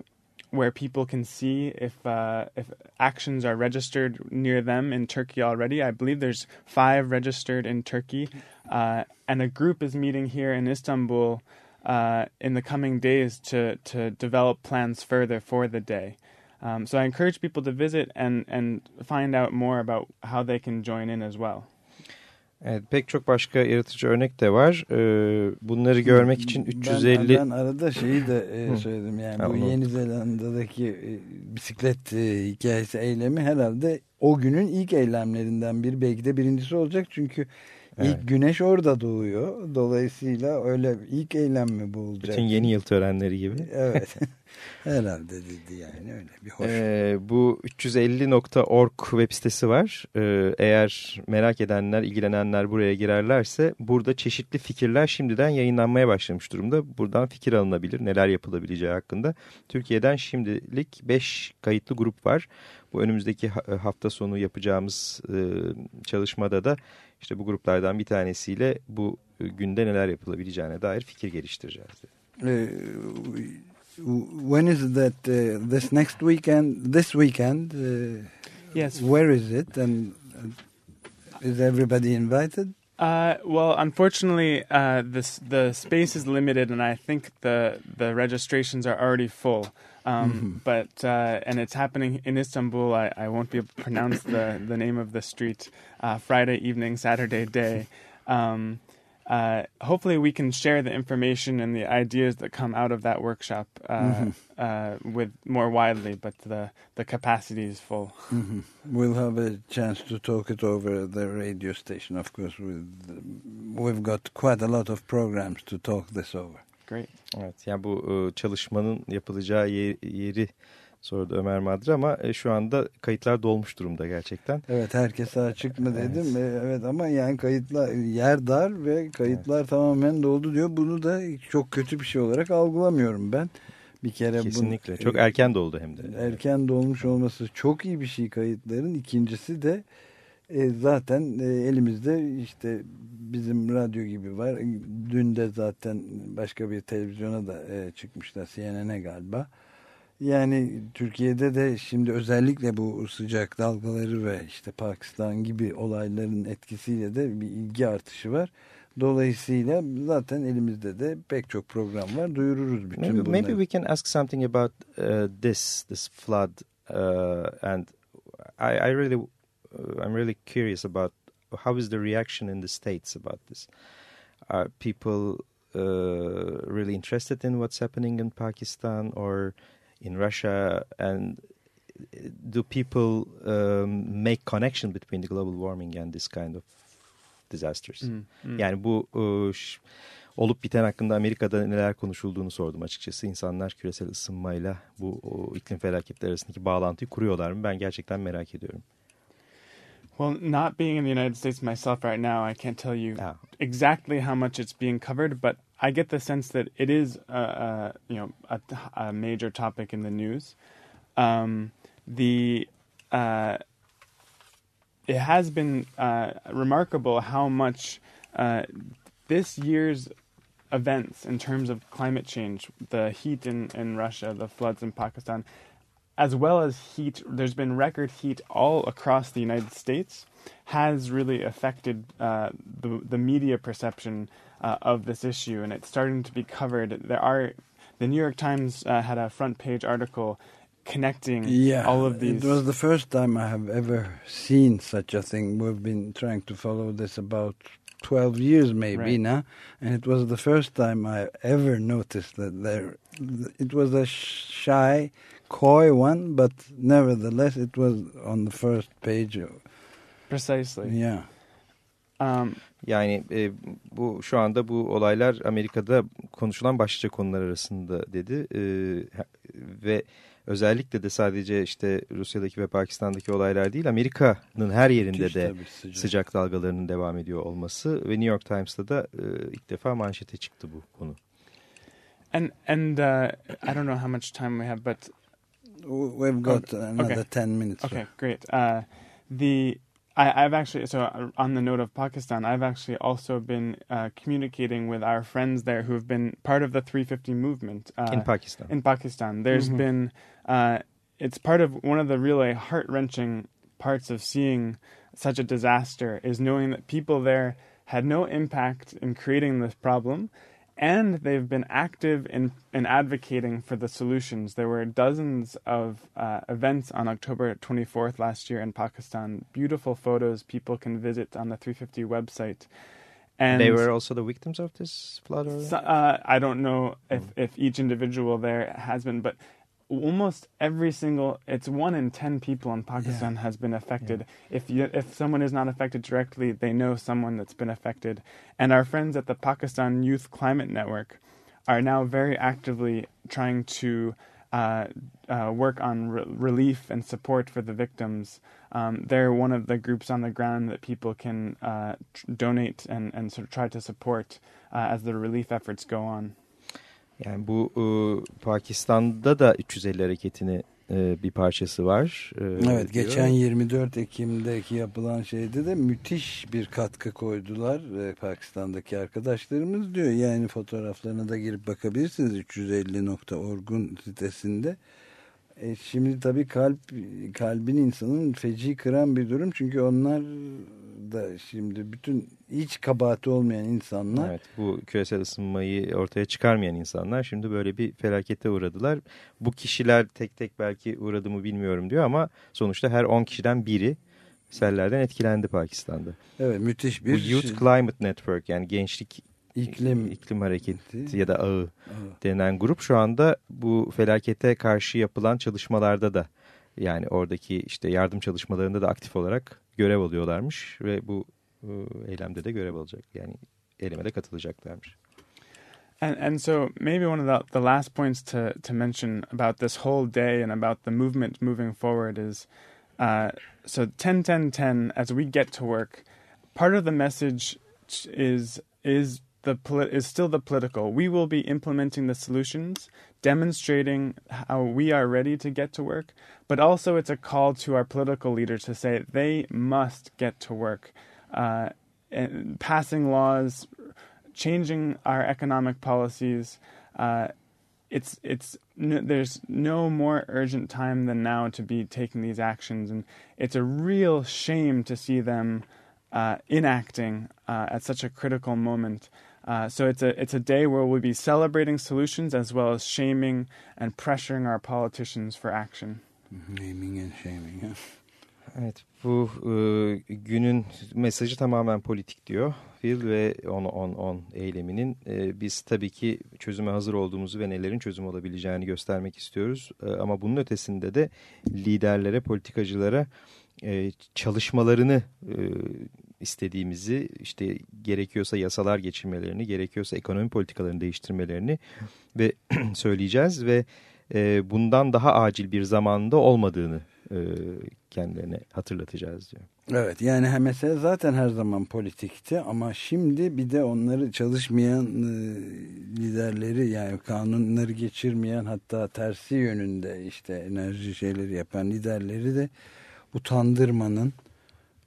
where people can see if uh, if actions are registered near them in Turkey already. I believe there's five registered in Turkey, uh, and a group is meeting here in Istanbul uh, in the coming days to to develop plans further for the day. Um, so I encourage people to visit and and find out more about how they can join in as well. Evet, pek çok başka yaratıcı örnek de var. Ee, bunları görmek için 350... Ben, ben arada şeyi de e, söyledim yani bu. Yeni Zelanda'daki e, bisiklet e, hikayesi eylemi herhalde o günün ilk eylemlerinden biri belki de birincisi olacak çünkü Evet. İlk güneş orada doğuyor. Dolayısıyla öyle ilk eylem mi bu olacak? Bütün yeni yıl törenleri gibi. Evet. Herhalde dedi yani öyle bir hoş. Ee, bu 350.org web sitesi var. Ee, eğer merak edenler, ilgilenenler buraya girerlerse burada çeşitli fikirler şimdiden yayınlanmaya başlamış durumda. Buradan fikir alınabilir, neler yapılabileceği hakkında. Türkiye'den şimdilik 5 kayıtlı grup var. Bu önümüzdeki hafta sonu yapacağımız e, çalışmada da işte bu gruplardan bir tanesiyle bu e, günde neler yapılabileceğine dair fikir geliştireceğiz. Uh, when is that? Uh, this next weekend? This weekend? Uh, yes. Where is it? And is everybody invited? Uh, well, unfortunately, uh, this, the space is limited, and I think the the registrations are already full. Um, mm-hmm. But uh, and it's happening in Istanbul. I, I won't be able to pronounce the the name of the street. Uh, Friday evening, Saturday day. Um, uh, hopefully we can share the information and the ideas that come out of that workshop uh, mm-hmm. uh, with more widely, but the, the capacity is full. Mm-hmm. We'll have a chance to talk it over at the radio station, of course. With, we've got quite a lot of programs to talk this over. Great. Evet, yani bu çalışmanın yapılacağı yeri sordu Ömer Madra ama e, şu anda kayıtlar dolmuş durumda gerçekten. Evet herkese açık mı dedim. Evet, evet ama yani kayıtlar yer dar ve kayıtlar evet. tamamen doldu diyor. Bunu da çok kötü bir şey olarak algılamıyorum ben. Bir kere Kesinlikle. Bu, çok erken doldu hem de. Erken dolmuş olması çok iyi bir şey kayıtların. İkincisi de e, zaten e, elimizde işte bizim radyo gibi var. Dün de zaten başka bir televizyona da e, çıkmışlar CNN'e galiba. Yani Türkiye'de de şimdi özellikle bu sıcak dalgaları ve işte Pakistan gibi olayların etkisiyle de bir ilgi artışı var. Dolayısıyla zaten elimizde de pek çok program var. Duyururuz bütün maybe, bunları. Maybe we can ask something about uh, this this flood uh, and I, I really uh, I'm really curious about how is the reaction in the states about this. Are people uh, really interested in what's happening in Pakistan or in Russia and do people um, make connection between the global warming and this kind of disasters? Mm, mm. Yani bu uh, olup biten hakkında Amerika'da neler konuşulduğunu sordum açıkçası. İnsanlar küresel ısınmayla bu o, iklim felaketleri arasındaki bağlantıyı kuruyorlar mı? Ben gerçekten merak ediyorum. Well, not being in the United States myself right now, I can't tell you oh. exactly how much it's being covered, but I get the sense that it is a, a you know a, a, major topic in the news. Um, the uh, it has been uh, remarkable how much uh, this year's events in terms of climate change, the heat in, in Russia, the floods in Pakistan, as well as heat, there's been record heat all across the United States, has really affected uh, the, the media perception uh, of this issue, and it's starting to be covered. There are the New York Times uh, had a front page article connecting yeah, all of these. It was the first time I have ever seen such a thing. We've been trying to follow this about 12 years maybe right. now, and it was the first time I ever noticed that there. It was a shy, coy one, but nevertheless, it was on the first page. Precisely. Yeah. Um, yani e, bu şu anda bu olaylar Amerika'da konuşulan başlıca konular arasında dedi e, ve özellikle de sadece işte Rusya'daki ve Pakistan'daki olaylar değil Amerika'nın her yerinde de sıcak. sıcak dalgalarının devam ediyor olması ve New York Times'ta da e, ilk defa manşete çıktı bu konu. And and uh, I don't know how much time we have, but we've got another okay. ten minutes. Okay, great. Uh, the I, have actually, so on the note of Pakistan, I've actually also been uh, communicating with our friends there who have been part of the 350 movement uh, in Pakistan. In Pakistan, there's mm-hmm. been, uh, it's part of one of the really heart wrenching parts of seeing such a disaster is knowing that people there had no impact in creating this problem and they've been active in, in advocating for the solutions. There were dozens of uh, events on October 24th last year in Pakistan. Beautiful photos people can visit on the 350 website. And they were also the victims of this flood? Or? Uh, I don't know if, mm. if each individual there has been, but almost every single it's one in 10 people in Pakistan yeah. has been affected yeah. if you, if someone is not affected directly they know someone that's been affected and our friends at the Pakistan Youth Climate Network are now very actively trying to uh, uh, work on re- relief and support for the victims. Um, they're one of the groups on the ground that people can uh, tr- donate and, and sort of try to support uh, as the relief efforts go on. Yani bu e, Pakistan'da da 350 hareketini e, bir parçası var. E, evet diyor. geçen 24 Ekim'deki yapılan şeyde de müthiş bir katkı koydular e, Pakistan'daki arkadaşlarımız diyor. Yani fotoğraflarına da girip bakabilirsiniz 350.org'un sitesinde. E şimdi tabii kalp kalbin insanın feci kıran bir durum çünkü onlar da şimdi bütün hiç kabahati olmayan insanlar. Evet bu küresel ısınmayı ortaya çıkarmayan insanlar şimdi böyle bir felakete uğradılar. Bu kişiler tek tek belki uğradı mı bilmiyorum diyor ama sonuçta her 10 kişiden biri sellerden etkilendi Pakistan'da. Evet müthiş bir... Bu Youth Climate Network yani gençlik iklim, iklim hareketi ya da ağı evet. denen grup şu anda bu felakete karşı yapılan çalışmalarda da yani oradaki işte yardım çalışmalarında da aktif olarak görev alıyorlarmış ve bu eylemde de görev alacak. Yani eyleme de katılacaklarmış. And and so maybe one of the the last points to to mention about this whole day and about the movement moving forward is uh, so 10 10 10 as we get to work part of the message is is the is still the political we will be implementing the solutions demonstrating how we are ready to get to work but also it's a call to our political leaders to say they must get to work uh, passing laws changing our economic policies. Uh, it's it's there's no more urgent time than now to be taking these actions, and it's a real shame to see them uh, enacting uh, at such a critical moment. Uh, so it's a it's a day where we'll be celebrating solutions as well as shaming and pressuring our politicians for action. Naming and shaming. Evet bu e, günün mesajı tamamen politik diyor Phil ve 10-10-10 eyleminin. E, biz tabii ki çözüme hazır olduğumuzu ve nelerin çözüm olabileceğini göstermek istiyoruz. E, ama bunun ötesinde de liderlere, politikacılara e, çalışmalarını e, istediğimizi işte gerekiyorsa yasalar geçirmelerini, gerekiyorsa ekonomi politikalarını değiştirmelerini ve söyleyeceğiz ve e, bundan daha acil bir zamanda olmadığını e, kendilerine hatırlatacağız diyor. Evet yani mesela zaten her zaman politikti ama şimdi bir de onları çalışmayan e, liderleri yani kanunları geçirmeyen hatta tersi yönünde işte enerji şeyleri yapan liderleri de utandırmanın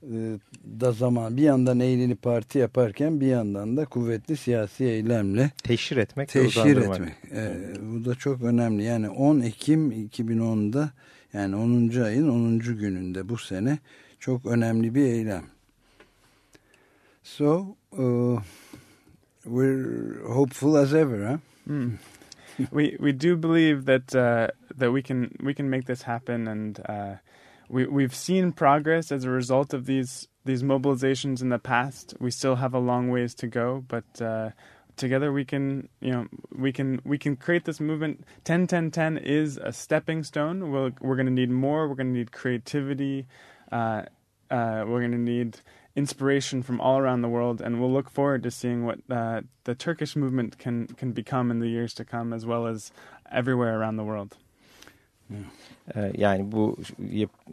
e, da zaman bir yandan eğlenip parti yaparken bir yandan da kuvvetli siyasi eylemle teşhir etmek teşhir etmek. E, bu da çok önemli. Yani 10 Ekim 2010'da yani 10. ayın 10. gününde bu sene çok önemli bir eylem. So uh, we're hopeful as ever, huh? Mm. we we do believe that uh, that we can we can make this happen, and uh, we we've seen progress as a result of these these mobilizations in the past. We still have a long ways to go, but uh, together we can you know we can we can create this movement. 10 10 10 is a stepping stone. We'll, we're going to need more. We're going to need creativity. Uh, uh, we're going to need inspiration from all around the world and we'll look forward to seeing what uh, the turkish movement can can become in the years to come as well as everywhere around the world yani bu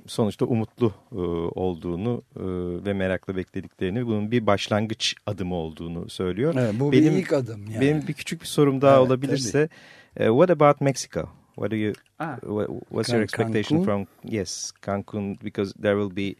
sonuçta umutlu e, olduğunu e, ve merakla beklediklerini bunun bir başlangıç adımı olduğunu söylüyor. Evet, bu benim, bir ilk adım. Yani. Benim bir küçük bir sorum daha evet, olabilirse tabii. what about Mexico? What do you ah. what's your expectation Cancun? from yes Cancun because there will be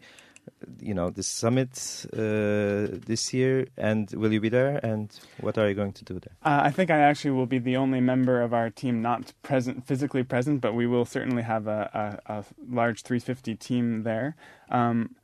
you know the summit uh, this year and will you be there? And what are you going to do there? Uh, i think i actually will be the only member of our team not present physically present but we will certainly have a, a, a large 350 team there. Um,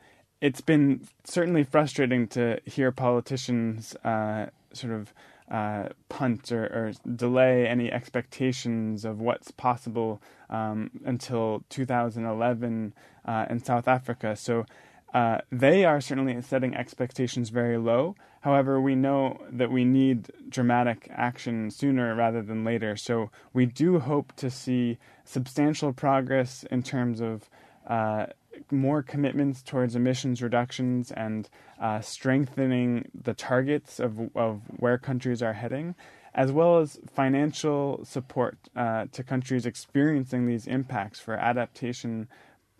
it's been certainly frustrating to hear politicians uh, sort of uh, punt or, or, delay any expectations of what's possible um, until 2011 uh, in South Africa. So uh, they are certainly setting expectations very low. However, we know that we need dramatic action sooner rather than later. So we do hope to see substantial progress in terms of uh, more commitments towards emissions reductions and uh, strengthening the targets of, of where countries are heading, as well as financial support uh, to countries experiencing these impacts for adaptation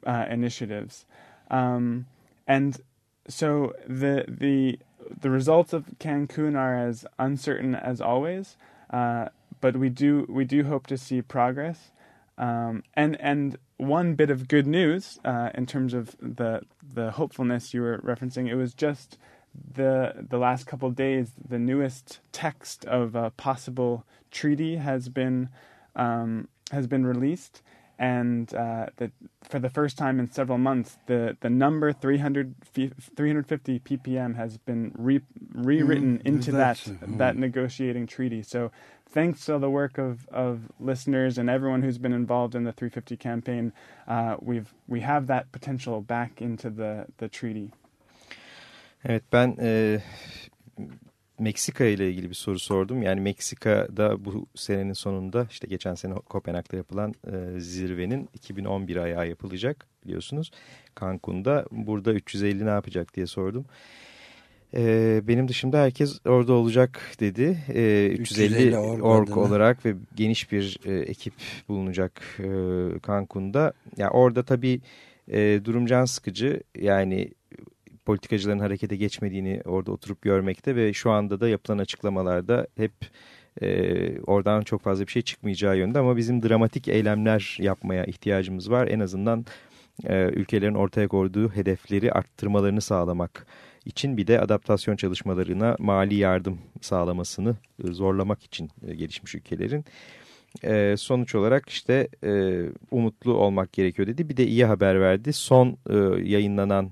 uh, initiatives. Um, and so the the the results of Cancun are as uncertain as always, uh, but we do we do hope to see progress. Um, and and one bit of good news uh, in terms of the the hopefulness you were referencing, it was just the the last couple days. The newest text of a possible treaty has been um, has been released, and uh, the, for the first time in several months, the, the number 300, 350 ppm has been re, rewritten mm, into that mm. that negotiating treaty. So, thanks to the work of, of listeners and everyone who's been involved in the 350 campaign, uh, we've we have that potential back into the the treaty. Evet ben e, Meksika ile ilgili bir soru sordum. Yani Meksika'da bu senenin sonunda işte geçen sene Kopenhag'da yapılan e, zirvenin 2011 ayağı yapılacak biliyorsunuz. Cancun'da burada 350 ne yapacak diye sordum. E, benim dışımda herkes orada olacak dedi. E, 350, 350 org, org olarak ve geniş bir e, ekip bulunacak e, Cancun'da. Yani orada tabii e, durum can sıkıcı. Yani politikacıların harekete geçmediğini orada oturup görmekte ve şu anda da yapılan açıklamalarda hep e, oradan çok fazla bir şey çıkmayacağı yönde ama bizim dramatik eylemler yapmaya ihtiyacımız var. En azından e, ülkelerin ortaya koyduğu hedefleri arttırmalarını sağlamak için bir de adaptasyon çalışmalarına mali yardım sağlamasını e, zorlamak için e, gelişmiş ülkelerin. E, sonuç olarak işte e, umutlu olmak gerekiyor dedi. Bir de iyi haber verdi. Son e, yayınlanan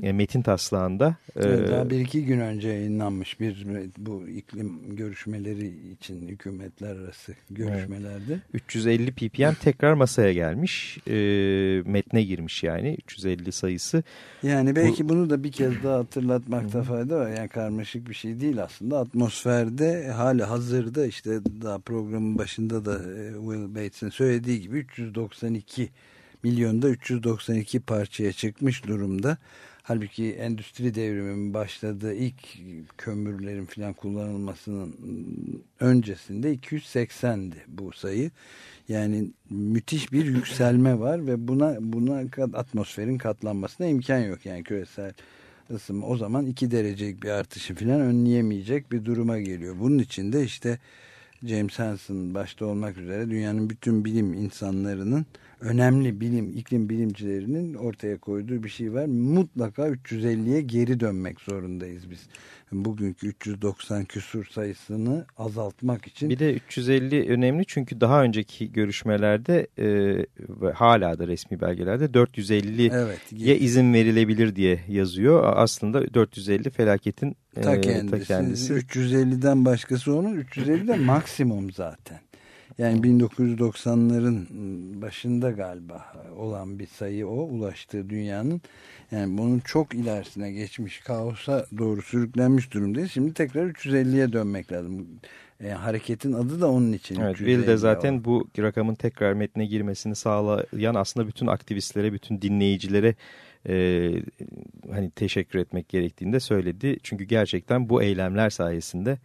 metin taslağında. Evet, daha bir iki gün önce yayınlanmış bir bu iklim görüşmeleri için hükümetler arası görüşmelerde. Evet. 350 ppm tekrar masaya gelmiş. E, metne girmiş yani 350 sayısı. Yani belki bu, bunu da bir kez daha hatırlatmakta fayda var. Yani karmaşık bir şey değil aslında. Atmosferde hali hazırda işte daha programın başında da e, Will Bates'in söylediği gibi 392 milyonda 392 parçaya çıkmış durumda. Halbuki endüstri devriminin başladığı ilk kömürlerin filan kullanılmasının öncesinde 280'di bu sayı. Yani müthiş bir yükselme var ve buna buna atmosferin katlanmasına imkan yok. Yani küresel ısınma o zaman 2 derecelik bir artışı filan önleyemeyecek bir duruma geliyor. Bunun için de işte James Hansen başta olmak üzere dünyanın bütün bilim insanlarının önemli bilim, iklim bilimcilerinin ortaya koyduğu bir şey var. Mutlaka 350'ye geri dönmek zorundayız biz. Bugünkü 390 küsur sayısını azaltmak için. Bir de 350 önemli çünkü daha önceki görüşmelerde e, ve hala da resmi belgelerde 450'ye evet, izin verilebilir diye yazıyor. Aslında 450 felaketin ta e, kendisi. Ta kendisi. 350'den başkası onun 350 de maksimum zaten. Yani 1990'ların başında galiba olan bir sayı o ulaştığı dünyanın. Yani bunun çok ilerisine geçmiş kaosa doğru sürüklenmiş durumdayız. Şimdi tekrar 350'ye dönmek lazım. Yani hareketin adı da onun için. Evet, Will de zaten o. bu rakamın tekrar metne girmesini sağlayan aslında bütün aktivistlere, bütün dinleyicilere e, hani teşekkür etmek gerektiğini de söyledi. Çünkü gerçekten bu eylemler sayesinde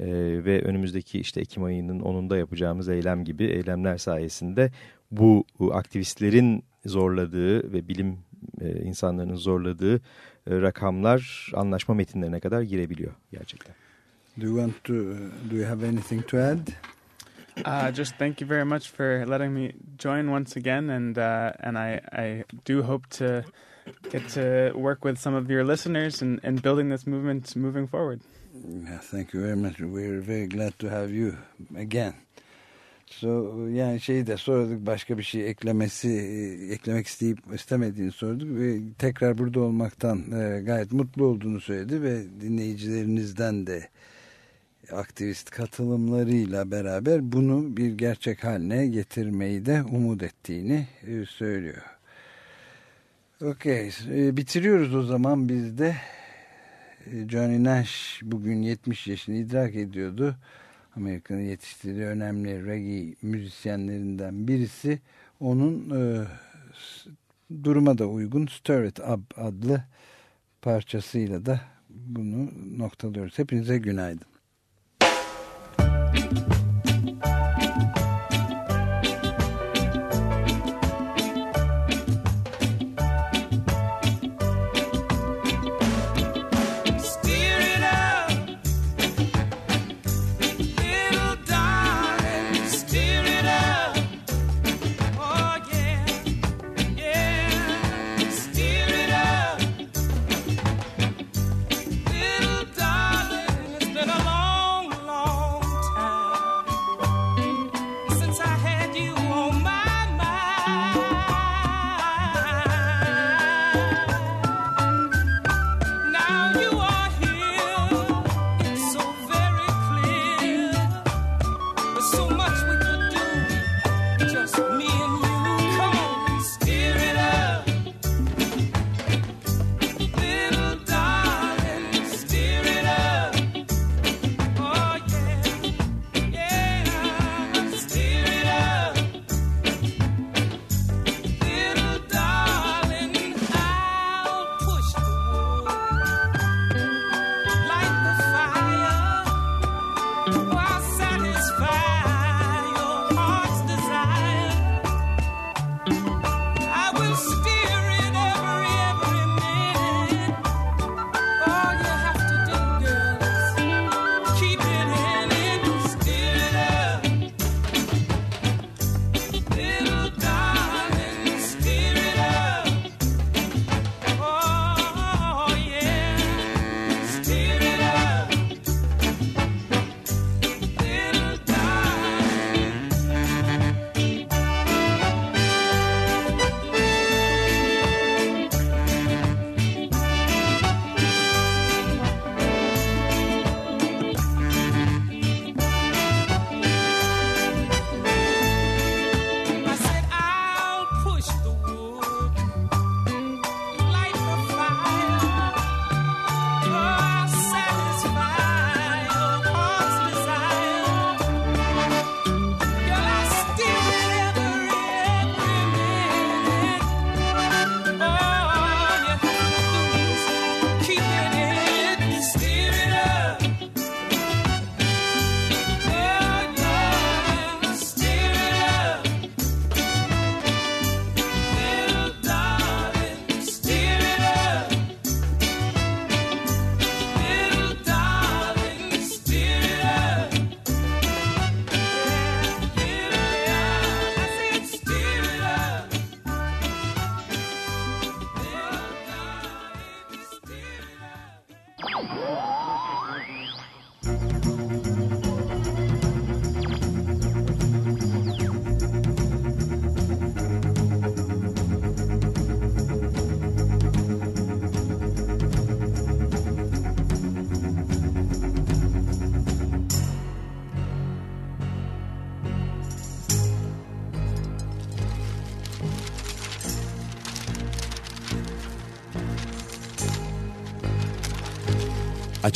e, ve önümüzdeki işte Ekim ayının onunda yapacağımız eylem gibi eylemler sayesinde bu, bu aktivistlerin zorladığı ve bilim e, insanlarının zorladığı e, rakamlar anlaşma metinlerine kadar girebiliyor gerçekten. Do you want to do you have anything to add? Uh, just thank you very much for letting me join once again, and uh, and I I do hope to get to work with some of your listeners and, and building this movement moving forward. Thank you very much. We're very glad to have you again. So, yani şeyi de sorduk başka bir şey eklemesi eklemek isteyip istemediğini sorduk ve tekrar burada olmaktan e, gayet mutlu olduğunu söyledi ve dinleyicilerinizden de aktivist katılımlarıyla beraber bunu bir gerçek haline getirmeyi de umut ettiğini e, söylüyor. Okey e, bitiriyoruz o zaman biz de Johnny Nash bugün 70 yaşını idrak ediyordu. Amerika'nın yetiştirdiği önemli reggae müzisyenlerinden birisi. Onun e, duruma da uygun Stir It Up adlı parçasıyla da bunu noktalıyoruz. Hepinize günaydın.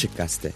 Açık Gazete.